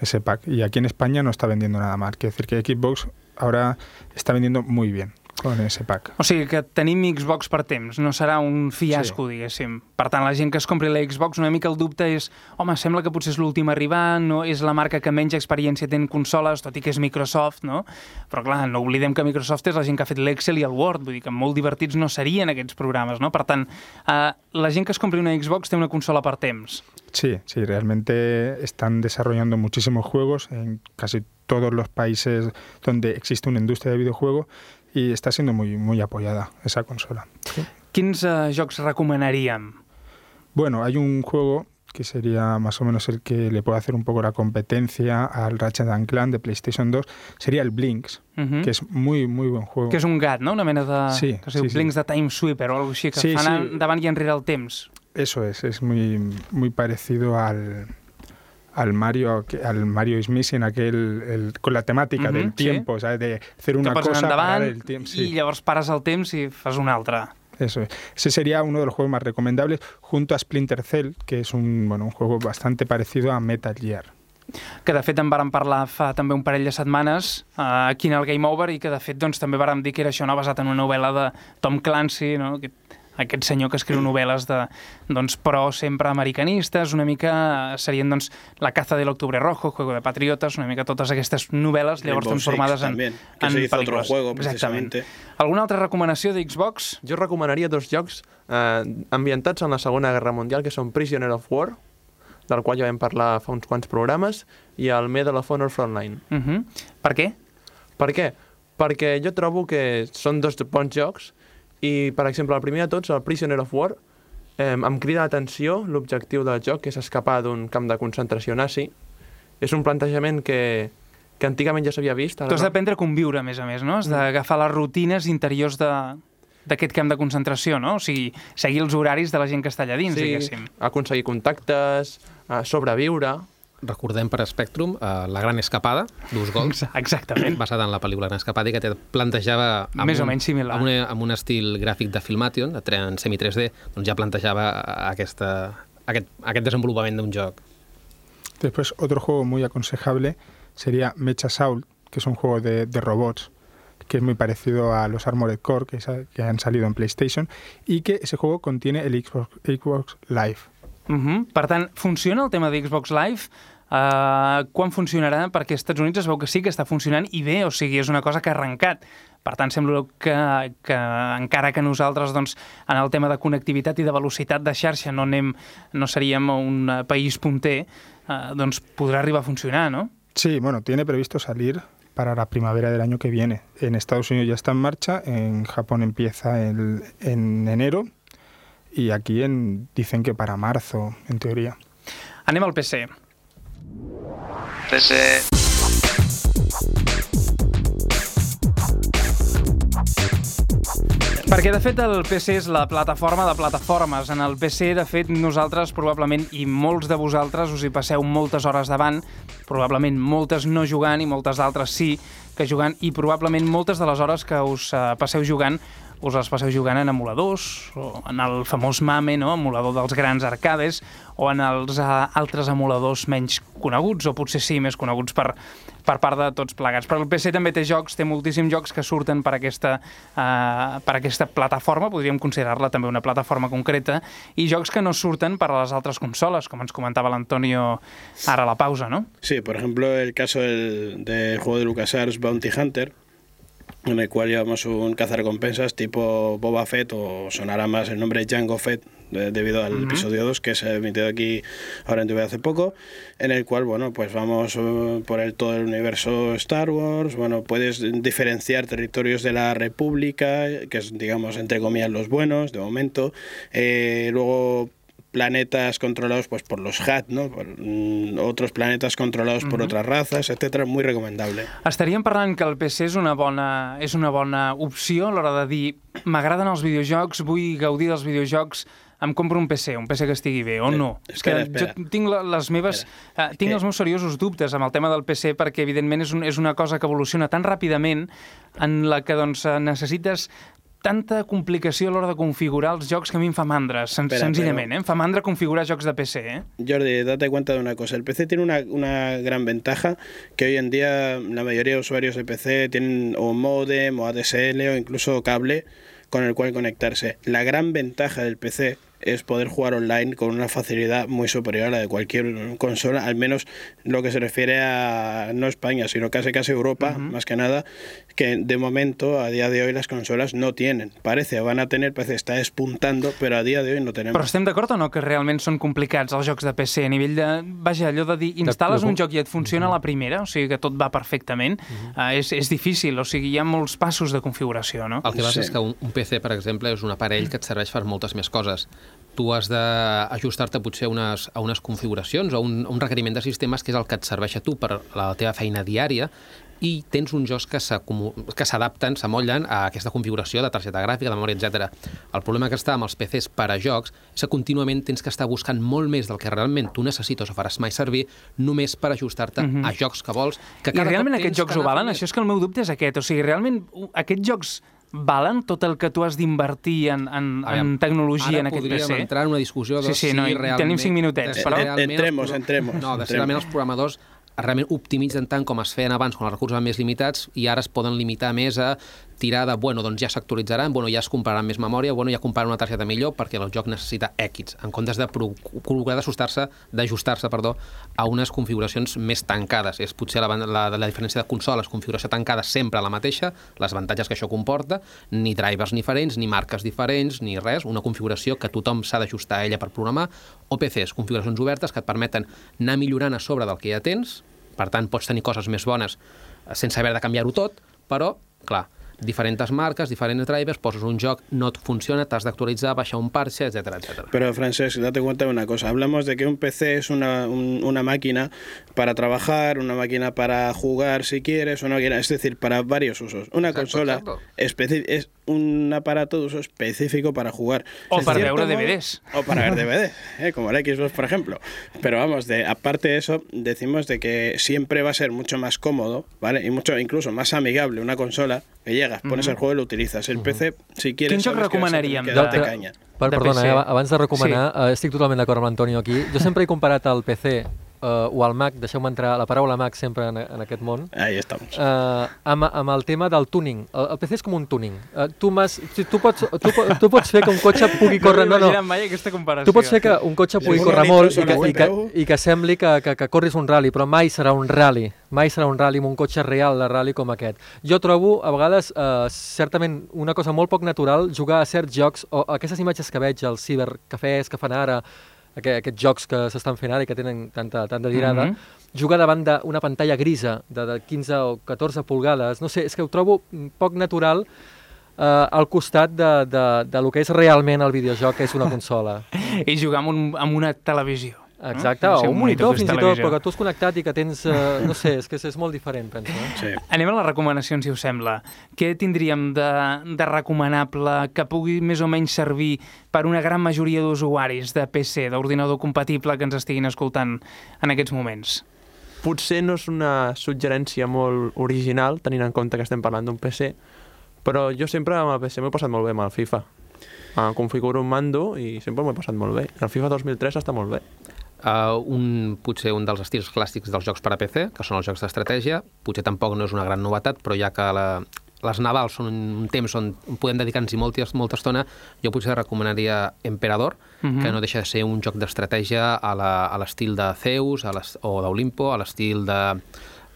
ese pack. Y aquí en España no está vendiendo nada mal. Quiere decir que Xbox ahora está vendiendo muy bien con ese pack. O sigui que tenim Xbox per temps, no serà un fiasco, sí. diguéssim. Per tant, la gent que es compri la Xbox, una mica el dubte és home, sembla que potser és l'últim arribar, no és la marca que menys experiència té en consoles, tot i que és Microsoft, no? Però clar, no oblidem que Microsoft és la gent que ha fet l'Excel i el Word, vull dir que molt divertits no serien aquests programes, no? Per tant, eh, la gent que es compri una Xbox té una consola per temps. Sí, sí, realmente están desarrollando muchísimos juegos en casi todos los países donde existe una industria de videojuegos y está siendo muy, muy apoyada esa consola. Quins eh, jocs? Bueno, hay un juego que sería más o menos el que le puede hacer un poco la competencia al Ratchet and Clank de PlayStation 2, sería el Blinks, Uh -huh. que es muy, muy buen juego. Que és un gat, no? Una mena de... Sí, que es diu sí, sí. Blinks de Time Sweeper o alguna cosa així, que Sí, fan sí. endavant i enrere el temps. Eso es, es muy, muy parecido al, al Mario al Mario is Missing, aquel el- con la temática Ujú, del sí. tiempo, ¿sabes? De hacer Que una cosa, parar endavant el tiempo. i Sí, llavors pares el temps i fas una altra. eso es. Ese sería uno de los juegos más recomendables junto a Splinter Cell, que es un, bueno, un juego bastante parecido a Metal Gear. que de fet en vàrem parlar fa també un parell de setmanes eh, aquí en el Game Over i que de fet doncs, també vàrem dir que era això no, basat en una novel·la de Tom Clancy, no? aquest, aquest senyor que escriu novel·les de, doncs, però sempre americanistes, una mica serien doncs, La caza de l'octubre rojo, Juego de patriotes, una mica totes aquestes novel·les llavors Rainbow Six transformades en, también, que en se hizo otro pel·lícules. juego, Exactament. precisamente. Alguna altra recomanació d'Xbox? Jo recomanaria dos jocs eh, ambientats en la Segona Guerra Mundial, que són Prisoner of War, del qual ja vam parlar fa uns quants programes, i el Medal of Honor Frontline. Uh -huh. Per què? Per què? Perquè jo trobo que són dos bons jocs i, per exemple, el primer de tots, el Prisoner of War, eh, em crida l'atenció l'objectiu del joc, que és escapar d'un camp de concentració nazi. És un plantejament que, que antigament ja s'havia vist. Tu has d'aprendre a conviure, a més a més, no? Has d'agafar les rutines interiors de d'aquest camp de concentració, no? O sigui, seguir els horaris de la gent que està allà dins, sí, diguéssim. aconseguir contactes, sobreviure... Recordem per Spectrum uh, La Gran Escapada, d'Us Gols, Exactament. basada en la pel·lícula Gran Escapada i que te plantejava... amb Més o un- menys similar. Amb, una, amb un estil gràfic de Filmation, de en semi 3D, doncs ja plantejava aquesta, aquest, aquest desenvolupament d'un joc. Después, otro juego muy aconsejable sería Mecha Assault, que es un juego de, de robots que es muy parecido a los Armored Core que, sa- que han salido en PlayStation y que ese juego contiene el Xbox, Xbox Live. Uh -huh. Per tant, funciona el tema d'Xbox Live? Uh, quan funcionarà? Perquè als Estats Units es veu que sí que està funcionant i bé, o sigui, és una cosa que ha arrencat. Per tant, sembla que, que encara que nosaltres doncs, en el tema de connectivitat i de velocitat de xarxa no, anem, no seríem un país punter, uh, doncs podrà arribar a funcionar, no? Sí, bueno, tiene previsto salir para la primavera del año que viene. En Estados Unidos ya está en marcha, en Japón empieza el- en enero y aquí en, dicen que para marzo, en teoría. Anem al PC. PC, Perquè, de fet, el PC és la plataforma de plataformes. En el PC, de fet, nosaltres probablement, i molts de vosaltres, us hi passeu moltes hores davant, probablement moltes no jugant i moltes d'altres sí que jugant, i probablement moltes de les hores que us eh, passeu jugant us les passeu jugant en emuladors, o en el famós MAME, no? emulador dels grans arcades, o en els uh, altres emuladors menys coneguts, o potser sí més coneguts per, per part de tots plegats. Però el PC també té jocs, té moltíssims jocs que surten per aquesta, uh, per aquesta plataforma, podríem considerar-la també una plataforma concreta, i jocs que no surten per a les altres consoles, com ens comentava l'Antonio ara a la pausa, no? Sí, por ejemplo, el caso del, del juego de LucasArts Bounty Hunter, en el cual llevamos un cazarrecompensas tipo Boba Fett o sonará más el nombre Jango Fett de- debido al episodio 2 que se ha emitido aquí ahora en TV hace poco, en el cual, bueno, pues vamos eh, por el, todo el universo Star Wars, bueno, puedes diferenciar territorios de la República, que es, digamos, entre comillas, los buenos, de momento, Eh, luego planetas controlados pues por los HAT, ¿no? Por, mm, otros planetas controlados por otras razas, etcétera, muy recomendable. Estaríem parlant que el PC és una bona, és una bona opció a l'hora de dir m'agraden els videojocs, vull gaudir dels videojocs, em compro un PC, un PC que estigui bé, o Eh, no? espera, és que espera. jo tinc les meves, eh, tinc que- els meus seriosos dubtes amb el tema del PC perquè, evidentment, és, un, és una cosa que evoluciona tan ràpidament en la que doncs, necessites tanta complicació a l'hora de configurar els jocs que a mi em fa mandra, sen Espera, senzillament. Eh? Em fa mandra configurar jocs de PC. Eh? Jordi, date cuenta de una cosa. El PC tiene una, una gran ventaja que hoy en día la mayoría de usuarios de PC tienen o modem o ADSL o incluso cable con el cual conectarse. La gran ventaja del PC es poder jugar online con una facilidad muy superior a la de cualquier consola, al menos lo que se refiere a no España, sino casi casi Europa, más que nada, que de momento a día de hoy las consolas no tienen. Parece, van a tener, parece está despuntando, pero a día de hoy no tenemos. Però estem d'acord o no que realment són complicats els jocs de PC a nivell de... Vaja, allò de dir, instal·les un joc i et funciona la primera, o sigui que tot va perfectament, uh, és, és difícil, o sigui, hi ha molts passos de configuració, no? El que passa Sí. és que un, un PC, per exemple, és un aparell que et serveix per moltes més coses. Tu has d'ajustar-te potser a unes, a unes configuracions o un, un requeriment de sistemes que és el que et serveix a tu per la teva feina diària i tens uns jocs que s'adapten, s'amollen a aquesta configuració de targeta gràfica, de memòria, etc. El problema que està amb els PCs per a jocs és que contínuament tens que estar buscant molt més del que realment tu necessites o faràs mai servir només per ajustar-te a jocs que vols. Que I realment aquests jocs ho valen? Això és que el meu dubte és aquest. O sigui, realment aquests jocs valen tot el que tu has d'invertir en, en, Aviam, en tecnologia en ara aquest podríem PC? entrar en una discussió de Sí, sí, si no, i realment... tenim cinc minutets, de si però- realment Entremos, entremos, No, de si entremos. realment els programadors realment optimitzen tant com es feien abans quan els recursos eren més limitats i ara es poden limitar més a tirar de, bueno, doncs ja s'actualitzaran, bueno, ja es compraran més memòria, bueno, ja compraran una targeta millor perquè el joc necessita X, en comptes de procurar d'ajustar-se d'ajustar-se, perdó, a unes configuracions més tancades. És potser la, la, la diferència de consoles, configuració tancada sempre la mateixa, les avantatges que això comporta, ni drivers diferents, ni marques diferents, ni res, una configuració que tothom s'ha d'ajustar a ella per programar, o PCs, configuracions obertes que et permeten anar millorant a sobre del que ja tens, per tant, pots tenir coses més bones sense haver de canviar-ho tot, però, clar, diferents marques, diferents drivers, poses un joc, no et funciona, t'has d'actualitzar, baixar un parche, etc etc. Pero, Francesc, date cuenta de una cosa. Hablamos de que un PC es una, un- una máquina para trabajar, una máquina para jugar, si quieres, una máquina, es decir, para varios usos. Una Exacto, consola exacto. es un aparato de uso específico para jugar. O En para modo- DVDs. O para ver DVDs, ¿eh? como el Xbox, por ejemplo. Pero vamos, de, aparte de eso, decimos de que siempre va a ser mucho más cómodo, ¿vale? Y mucho incluso más amigable una consola que llegas, pones el juego y lo utilizas. El PC, si quieres... Quin sabes que recomanaríem de- canya. Per, perdona, eh, abans de recomanar, sí. eh, estic totalment d'acord amb l'Antonio aquí. Jo sempre he comparat el PC eh, o el Mac, deixeu-me entrar la paraula Mac sempre en, en aquest món, Ahí estamos. eh, amb, amb el tema del tuning. El, el PC és com un tuning. Eh, tu, m'has- tu, tu, pots, tu, tu pots fer que un cotxe pugui córrer... No, no, mai aquesta comparació. Tu pots fer que un cotxe pugui córrer molt i que, i, que, i que sembli que, que, que corris un rally, però mai serà un rally. Mai serà un rally amb un cotxe real de rally com aquest. Jo trobo, a vegades, eh, certament una cosa molt poc natural jugar a certs jocs, o aquestes imatges que veig als cibercafès que fan ara, aqu aquests jocs que s'estan fent ara i que tenen tanta, tanta tirada, Mhm. jugar davant d'una pantalla grisa de, de 15 o 14 pulgades, no sé, és que ho trobo mm, poc natural eh, al costat de, de, de lo que és realment el videojoc, que és una consola. I jugar amb, un, amb una televisió. Exacte, No? o un monitor fins i tot, però que tu has connectat i que tens, eh, no sé, és que és, molt diferent, penso. Eh? Sí. Anem a les recomanacions, si us sembla. Què tindríem de, de recomanable que pugui més o menys servir per una gran majoria d'usuaris de PC, d'ordinador compatible que ens estiguin escoltant en aquests moments? Potser no és una suggerència molt original, tenint en compte que estem parlant d'un PC, però jo sempre amb el PC m'ho he passat molt bé amb el FIFA. Uh, configuro un mando i sempre m'ho he passat molt bé. El FIFA 2003 està molt bé. Uh, un, potser un dels estils clàssics dels jocs per a PC, que són els jocs d'estratègia. Potser tampoc no és una gran novetat, però ja que la, les navals són un temps on podem dedicar-nos-hi molta, molta estona, jo potser recomanaria Emperador, Mhm. que no deixa de ser un joc d'estratègia a l'estil de Zeus a les, o d'Olimpo, a l'estil de...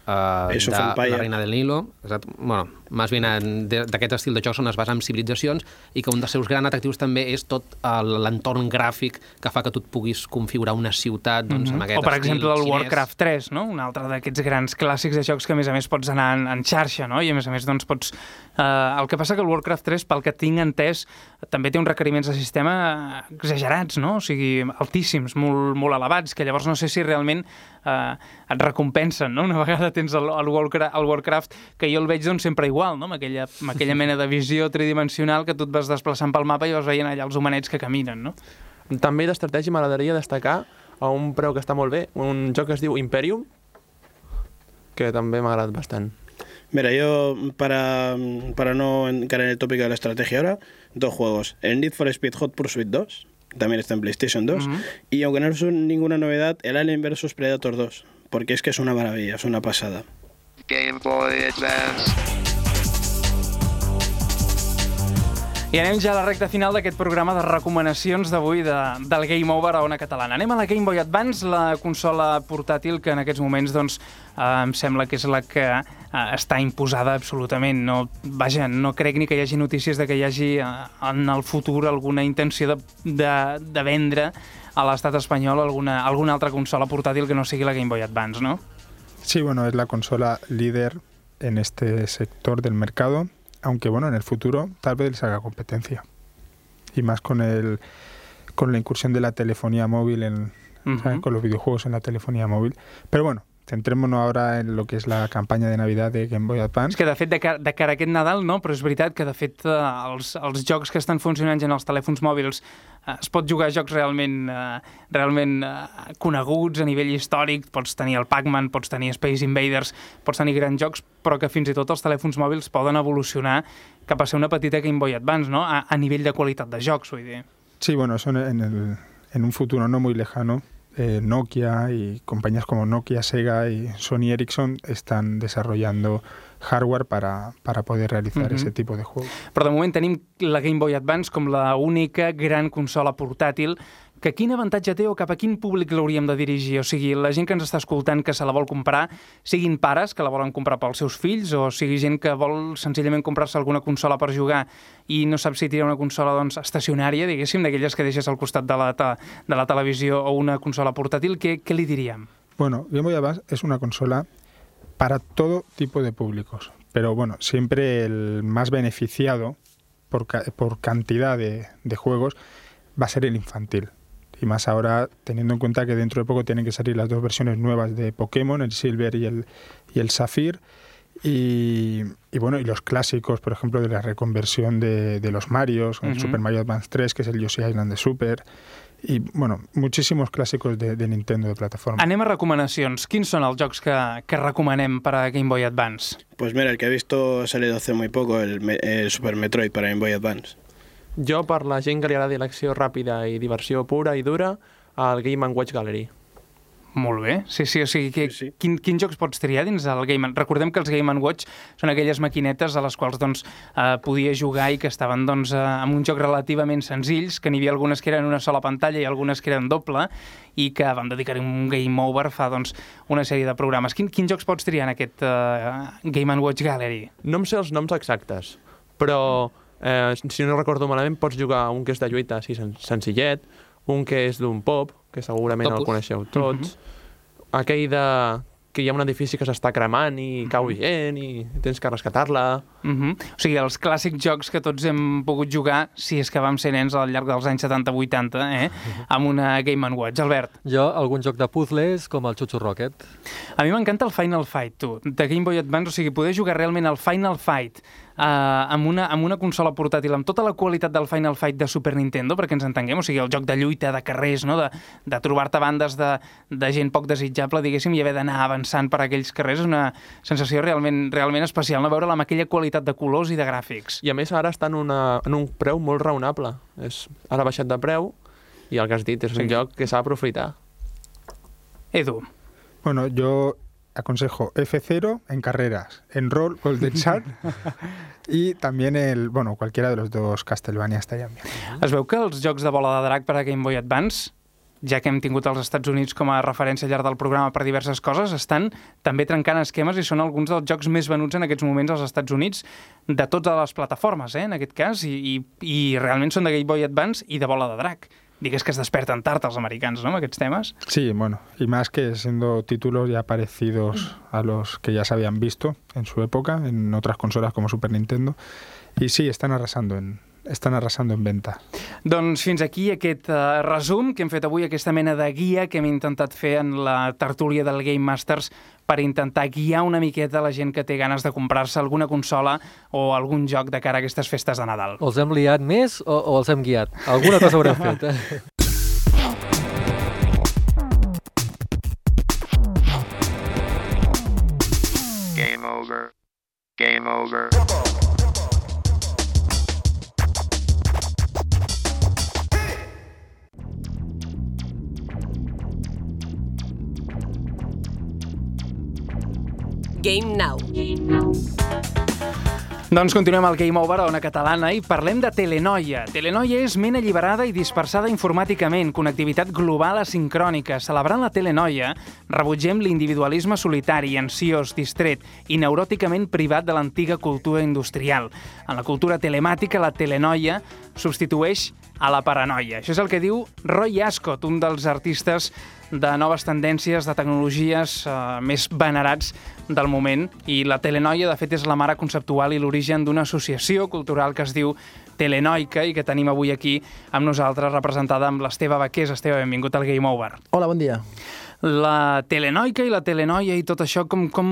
Uh, of de Empire. la Reina del Nilo, exacte. bueno, més ben d'aquest estil de jocs on es basa en civilitzacions i que un dels seus grans atractius també és tot el- l'entorn gràfic que fa que tu et puguis configurar una ciutat doncs, amb aquest Mhm. o, per exemple, el xinès. Warcraft 3, no? un altre d'aquests grans clàssics de jocs que, a més a més, pots anar en, en xarxa, no? i, a més a més, doncs, pots... Eh, el que passa que el Warcraft 3, pel que tinc entès, també té uns requeriments de sistema exagerats, no? o sigui, altíssims, molt, molt elevats, que llavors no sé si realment eh, et recompensen, no? Una vegada tens el, el, Warcraft, el Warcraft, que jo el veig doncs, sempre igual, no? amb, aquella, amb aquella mena de visió tridimensional que tu et vas desplaçant pel mapa i vas veient allà els humanets que caminen, no? També d'estratègia m'agradaria destacar a un preu que està molt bé, un joc que es diu Imperium, que també m'ha agradat bastant. Mira, yo para, para no entrar en el tópico de la estrategia ahora, dos juegos. El Need for Speed Hot Pursuit 2, también está en PlayStation 2, Ujú. y aunque no es un- ninguna novedad, el Alien vs Predator 2, porque es que es una maravilla, es una pasada. Game Boy Advance. I anem ja a la recta final d'aquest programa de recomanacions d'avui de, del Game Over a Ona Catalana. Anem a la Game Boy Advance, la consola portàtil que en aquests moments doncs, eh, em sembla que és la que eh, està imposada absolutament. No, vaja, no crec ni que hi hagi notícies de que hi hagi eh, en el futur alguna intenció de, de, de vendre a l'estat espanyol alguna, alguna altra consola portàtil que no sigui la Game Boy Advance, no? Sí, bueno, es la consola líder en este sector del mercado, aunque bueno, en el futuro tal vez les haga competencia. Y más con el con la incursión de la telefonía móvil en con los videojuegos en la telefonía móvil. Pero bueno, centrémonos ahora en lo que es la campaña de Navidad de Game Boy És Advance. que, de fet, de cara, de cara a aquest Nadal, no, però és veritat que, de fet, eh, els, els jocs que estan funcionant ja en els telèfons mòbils eh, es pot jugar a jocs realment, eh, realment eh, coneguts a nivell històric. Pots tenir el Pac-Man, pots tenir Space Invaders, pots tenir grans jocs, però que fins i tot els telèfons mòbils poden evolucionar cap a ser una petita Game Boy Advance, no?, a, a nivell de qualitat de jocs, vull dir. Sí, bueno, eso en, en el- en un futuro no muy lejano. Eh, Nokia y compañías como Nokia, Sega y Sony Ericsson están desarrollando hardware para, para poder realizar Ujú. ese tipo de juegos. Però de moment tenim la Game Boy Advance com la única gran consola portàtil que quin avantatge té o cap a quin públic l'hauríem de dirigir? O sigui, la gent que ens està escoltant que se la vol comprar, siguin pares que la volen comprar pels seus fills o sigui gent que vol senzillament comprar-se alguna consola per jugar i no sap si tira una consola doncs, estacionària, diguéssim, d'aquelles que deixes al costat de la, de la televisió o una consola portàtil, què, què li diríem? Bueno, Game Boy Advance es una consola para todo tipo de públicos, pero bueno, siempre el más beneficiado por, por cantidad de, de juegos va a ser el infantil. Y más ahora, teniendo en cuenta que dentro de poco tienen que salir las dos versiones nuevas de Pokémon, el Silver y el, y el Zafir. Y, y bueno, y los clásicos, por ejemplo, de la reconversión de, de los Marios, el. Super Mario Advance 3, que es el Yoshi Island de Super. Y bueno, muchísimos clásicos de, de Nintendo de plataforma. Anem a recomanacions. Quins són els jocs que, que recomanem per a Game Boy Advance? Pues mira, el que he visto ha salido hace muy poco, el, me- el Super Metroid para Game Boy Advance. Jo, per la gent que li agradi l'acció ràpida i diversió pura i dura, el Game Watch Gallery. Molt bé. Sí, sí, o sigui, que, Sí, sí. Quin, quins jocs pots triar dins del Game Recordem que els Game Watch són aquelles maquinetes a les quals doncs, eh, podies jugar i que estaven doncs, eh, amb un joc relativament senzills, que n'hi havia algunes que eren una sola pantalla i algunes que eren doble, i que vam dedicar un Game Over fa doncs, una sèrie de programes. Quin, quins jocs pots triar en aquest eh, Game Watch Gallery? No em sé els noms exactes, però eh, si no recordo malament pots jugar un que és de lluita així sen senzillet, un que és d'un pop, que segurament Topus. el coneixeu tots, aquell de que hi ha un edifici que s'està cremant i cau gent i tens que rescatar-la. Uh -huh. O sigui, els clàssics jocs que tots hem pogut jugar, si és que vam ser nens al llarg dels anys 70-80, eh? amb una Game Watch. Albert, Jo, algun joc de puzzles, com el Chuchu Rocket. A mi m'encanta el Final Fight, tu, de Game Boy Advance, o sigui, poder jugar realment al Final Fight uh, amb, una, amb una consola portàtil, amb tota la qualitat del Final Fight de Super Nintendo, perquè ens entenguem, o sigui, el joc de lluita, de carrers, no? de, de trobar-te bandes de, de gent poc desitjable, diguéssim, i haver d'anar avançant per aquells carrers, és una sensació realment, realment especial, no? veure-la amb aquella qualitat de colors i de gràfics. I a més ara està en, una, en un preu molt raonable. És, ara ha baixat de preu i el que has dit és Sí. un joc que s'ha d'aprofitar. Edu, Bueno, yo aconsejo F0 en carreras, en Roll Golden Sun y también el, bueno, cualquiera de los dos Castlevania estarían bien. es veu que els jocs de bola de drac per a Game Boy Advance ja que hem tingut els Estats Units com a referència al llarg del programa per diverses coses, estan també trencant esquemes i són alguns dels jocs més venuts en aquests moments als Estats Units de totes les plataformes, eh, en aquest cas, i, i, i realment són de Game Boy Advance i de bola de drac. Digues que es desperten tard els americans, no?, amb temes. Sí, bueno, y más que siendo títulos ya parecidos a los que ya se habían visto en su época, en otras consolas como Super Nintendo, y sí, están arrasando en, estan arrasando en venta. Doncs fins aquí aquest uh, resum que hem fet avui, aquesta mena de guia que hem intentat fer en la tertúlia del Game Masters per intentar guiar una miqueta la gent que té ganes de comprar-se alguna consola o algun joc de cara a aquestes festes de Nadal. Els hem liat més o, o els hem guiat? Alguna cosa haurem fet, eh? Game over. Game over. Game Now. Doncs continuem al Game Over a Ona Catalana i parlem de Telenoia. Telenoia és ment alliberada i dispersada informàticament, connectivitat global asincrònica. Celebrant la Telenoia, rebutgem l'individualisme solitari, ansiós, distret i neuròticament privat de l'antiga cultura industrial. En la cultura telemàtica, la Telenoia substitueix a la paranoia. Això és el que diu Roy Ascot, un dels artistes de noves tendències, de tecnologies eh, més venerats del moment. I la telenoia, de fet, és la mare conceptual i l'origen d'una associació cultural que es diu Telenoica i que tenim avui aquí amb nosaltres, representada amb l'Esteve Baqués. Esteve, benvingut al Game Over. Hola, bon dia. La telenoica i la telenoia i tot això, com, com,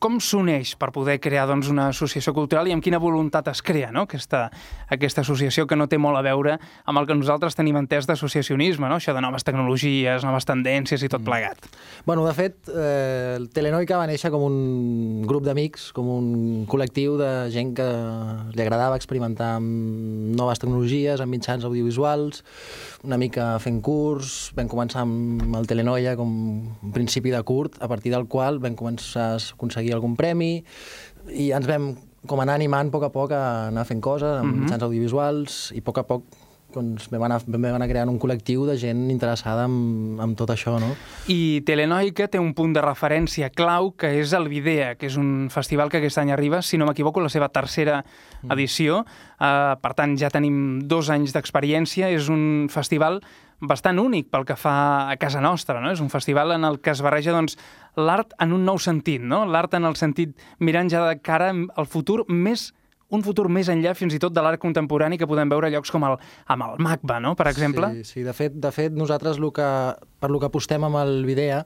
com s'uneix per poder crear doncs, una associació cultural i amb quina voluntat es crea no? aquesta, aquesta associació que no té molt a veure amb el que nosaltres tenim entès d'associacionisme, no? això de noves tecnologies, noves tendències i tot plegat. Bueno, de fet, eh, el Telenoica va néixer com un grup d'amics, com un col·lectiu de gent que li agradava experimentar amb noves tecnologies, amb mitjans audiovisuals, una mica fent curs, vam començar amb el Telenoia com un principi de curt, a partir del qual vam començar a aconseguir algun premi i ens vam com anar animant a poc a poc a anar fent coses amb Mhm. mitjans audiovisuals i a poc a poc doncs, vam, anar, vam anar creant un col·lectiu de gent interessada en, en tot això, no? I Telenoica té un punt de referència clau, que és el Videa, que és un festival que aquest any arriba, si no m'equivoco, la seva tercera edició. Uh, per tant, ja tenim dos anys d'experiència. És un festival bastant únic pel que fa a casa nostra, no? És un festival en el que es barreja doncs, l'art en un nou sentit, no? L'art en el sentit mirant ja de cara al futur més un futur més enllà fins i tot de l'art contemporani que podem veure llocs com el, amb el MACBA, no? per exemple. Sí, sí de, fet, de fet, nosaltres lo que, per lo que apostem amb el Videa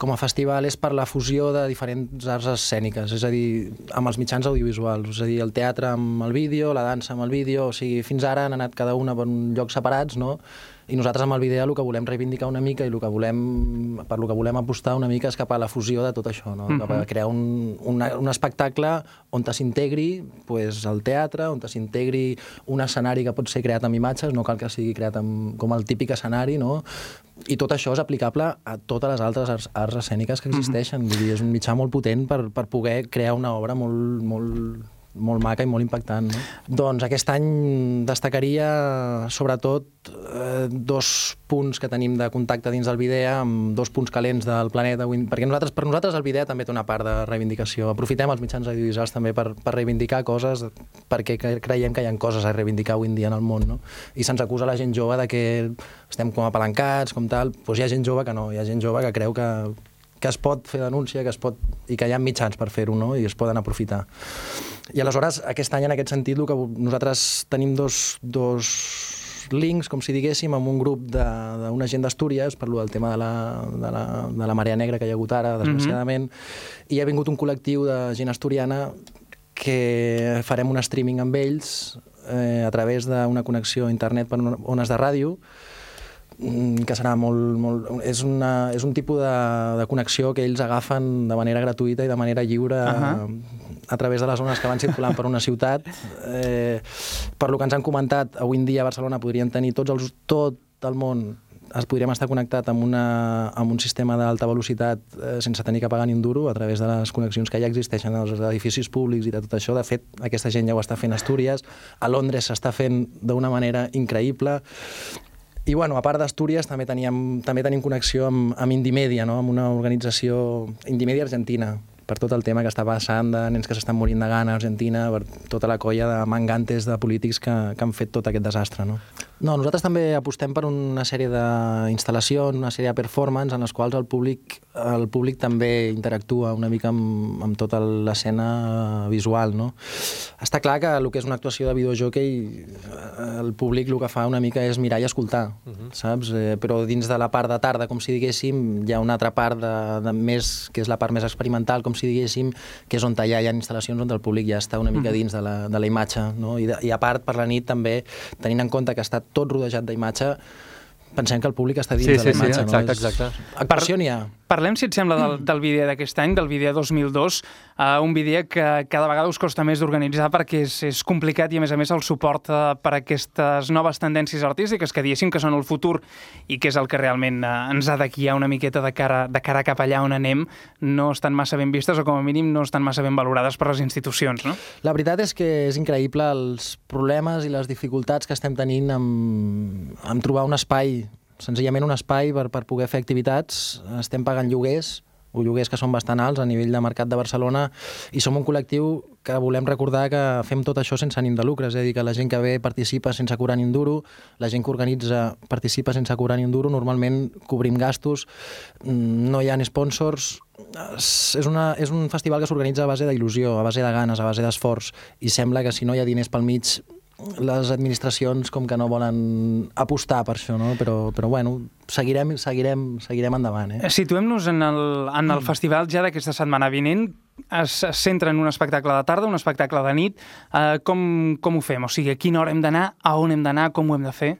com a festival és per la fusió de diferents arts escèniques, és a dir, amb els mitjans audiovisuals, és a dir, el teatre amb el vídeo, la dansa amb el vídeo, o sigui, fins ara han anat cada una per un llocs separats, no? I nosaltres amb el Videa el que volem reivindicar una mica i el que volem, per lo que volem apostar una mica és cap a la fusió de tot això, no? cap a Mhm. crear un, un, un espectacle on s'integri pues, el teatre, on s'integri un escenari que pot ser creat amb imatges, no cal que sigui creat amb, com el típic escenari, no? I tot això és aplicable a totes les altres arts, arts escèniques que existeixen. Vull dir, és un mitjà molt potent per, per poder crear una obra molt, molt, molt maca i molt impactant. No? Doncs aquest any destacaria sobretot eh, dos punts que tenim de contacte dins del Videa amb dos punts calents del planeta, perquè nosaltres, per nosaltres el Videa també té una part de reivindicació. Aprofitem els mitjans audiovisuals també per, per reivindicar coses, perquè cre- creiem que hi ha coses a reivindicar avui en dia en el món, no? I se'ns acusa la gent jove de que estem com apalancats, com tal, doncs hi ha gent jove que no, hi ha gent jove que creu que que es pot fer denúncia que es pot, i que hi ha mitjans per fer-ho no? i es poden aprofitar. I aleshores, aquest any, en aquest sentit, el que nosaltres tenim dos, dos links, com si diguéssim, amb un grup de- d'una gent d'Astúries, per lo del tema de la, de, la, de la marea negra que hi ha hagut ara, desgraciadament, i ha vingut un col·lectiu de gent asturiana que farem un streaming amb ells eh, a través d'una connexió a internet per ones de ràdio, mm, que serà molt... molt és, una, és un tipus de, de connexió que ells agafen de manera gratuïta i de manera lliure Ahà. a través de les zones que van circulant per una ciutat. Eh, per lo que ens han comentat, avui en dia a Barcelona podrien tenir tots els, tot el món es podríem estar connectat amb, una, amb un sistema d'alta velocitat eh, sense tenir que pagar ni un duro a través de les connexions que ja existeixen als edificis públics i de tot això. De fet, aquesta gent ja ho està fent a Astúries. A Londres s'està fent d'una manera increïble. I bueno, a part d'Astúries també, teníem, també tenim connexió amb, amb Indimedia, no? amb una organització Indimedia Argentina, per tot el tema que està passant de nens que s'estan morint de gana a Argentina, per tota la colla de mangantes de polítics que, que han fet tot aquest desastre. No? No, nosaltres també apostem per una sèrie d'instal·lacions, una sèrie de performance en les quals el públic, el públic també interactua una mica amb, amb tota l'escena visual. No? Està clar que el que és una actuació de videojockey, eh, el públic el que fa una mica és mirar i escoltar, uh -huh. saps? Eh, però dins de la part de tarda, com si diguéssim, hi ha una altra part de, de més, que és la part més experimental, com si diguéssim, que és on ja hi ha instal·lacions on el públic ja està una mica dins de la, de la imatge. No? I, de, I a part, per la nit també, tenint en compte que està tot rodejat d'imatge, pensem que el públic està dins Sí, de sí, la sí, imatge. exacte, no? És- exacte. Actuació n'hi ha. Parlem, si et sembla, del, del vídeo d'aquest any, del vídeo 2002, uh, un vídeo que cada vegada us costa més d'organitzar perquè és, és complicat i, a més a més, el suport uh, per a aquestes noves tendències artístiques que diguéssim que són el futur i que és el que realment uh, ens ha de guiar una miqueta de cara, de cara cap allà on anem, no estan massa ben vistes o, com a mínim, no estan massa ben valorades per les institucions, no? La veritat és que és increïble els problemes i les dificultats que estem tenint amb, amb trobar un espai senzillament un espai per, per poder fer activitats. Estem pagant lloguers, o lloguers que són bastant alts a nivell de mercat de Barcelona i som un col·lectiu que volem recordar que fem tot això sense ànim de lucre, és a dir, que la gent que ve participa sense cobrar ni un duro, la gent que organitza participa sense cobrar ni un duro, normalment cobrim gastos, no hi ha sponsors, és, una, és un festival que s'organitza a base d'il·lusió, a base de ganes, a base d'esforç, i sembla que si no hi ha diners pel mig les administracions com que no volen apostar per això, no? però, però bueno, seguirem, seguirem, seguirem endavant. Eh? Situem-nos en el, en el mm. festival ja d'aquesta setmana vinent. Es, es centra en un espectacle de tarda, un espectacle de nit. Uh, com, com ho fem? O sigui, a quina hora hem d'anar, a on hem d'anar, com ho hem de fer?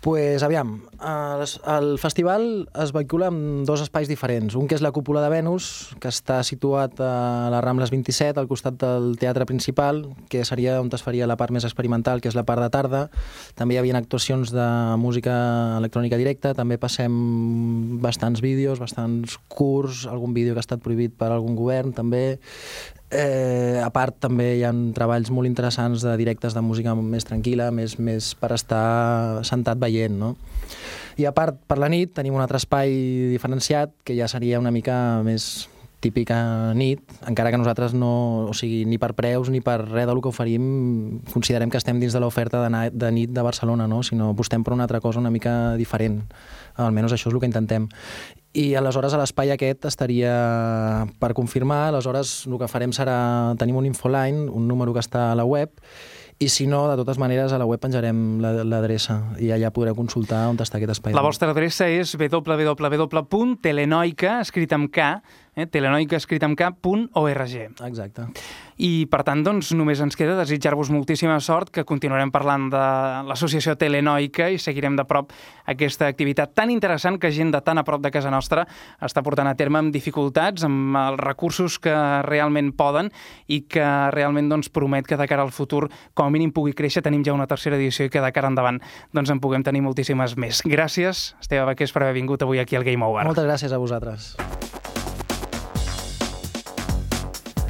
Pues, aviam, el, festival es vehicula en dos espais diferents. Un que és la cúpula de Venus, que està situat a la Rambles 27, al costat del teatre principal, que seria on es faria la part més experimental, que és la part de tarda. També hi havia actuacions de música electrònica directa, també passem bastants vídeos, bastants curts, algun vídeo que ha estat prohibit per algun govern, també. Eh, a part, també hi ha treballs molt interessants de directes de música més tranquil·la, més, més per estar sentat veient, no? I a part, per la nit, tenim un altre espai diferenciat, que ja seria una mica més típica nit, encara que nosaltres no, o sigui, ni per preus ni per res del que oferim, considerem que estem dins de l'oferta de, de nit de Barcelona, no? sinó apostem per una altra cosa una mica diferent. Almenys això és el que intentem. I aleshores a l'espai aquest estaria per confirmar, aleshores el que farem serà, tenim un infoline, un número que està a la web, i si no, de totes maneres, a la web penjarem l'adreça i allà podreu consultar on està aquest espai. La vostra adreça és www.telenoica, escrit amb K, eh, telenoicaescritamk.org. Exacte. I, per tant, doncs, només ens queda desitjar-vos moltíssima sort, que continuarem parlant de l'associació Telenoica i seguirem de prop aquesta activitat tan interessant que gent de tan a prop de casa nostra està portant a terme amb dificultats, amb els recursos que realment poden i que realment doncs, promet que de cara al futur, com a mínim, pugui créixer. Tenim ja una tercera edició i que de cara endavant doncs, en puguem tenir moltíssimes més. Gràcies, Esteve Baqués, per haver vingut avui aquí al Game Over. Moltes gràcies a vosaltres.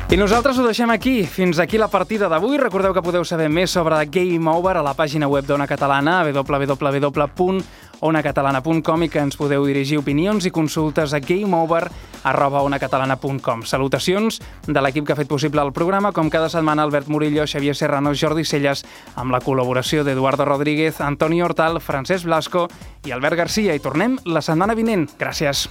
I nosaltres ho deixem aquí. Fins aquí la partida d'avui. Recordeu que podeu saber més sobre Game Over a la pàgina web d'Ona Catalana, www.onacatalana.com i que ens podeu dirigir opinions i consultes a gameover.onacatalana.com. Salutacions de l'equip que ha fet possible el programa, com cada setmana Albert Murillo, Xavier Serrano, Jordi Celles, amb la col·laboració d'Eduardo Rodríguez, Antoni Hortal, Francesc Blasco i Albert Garcia. I tornem la setmana vinent. Gràcies.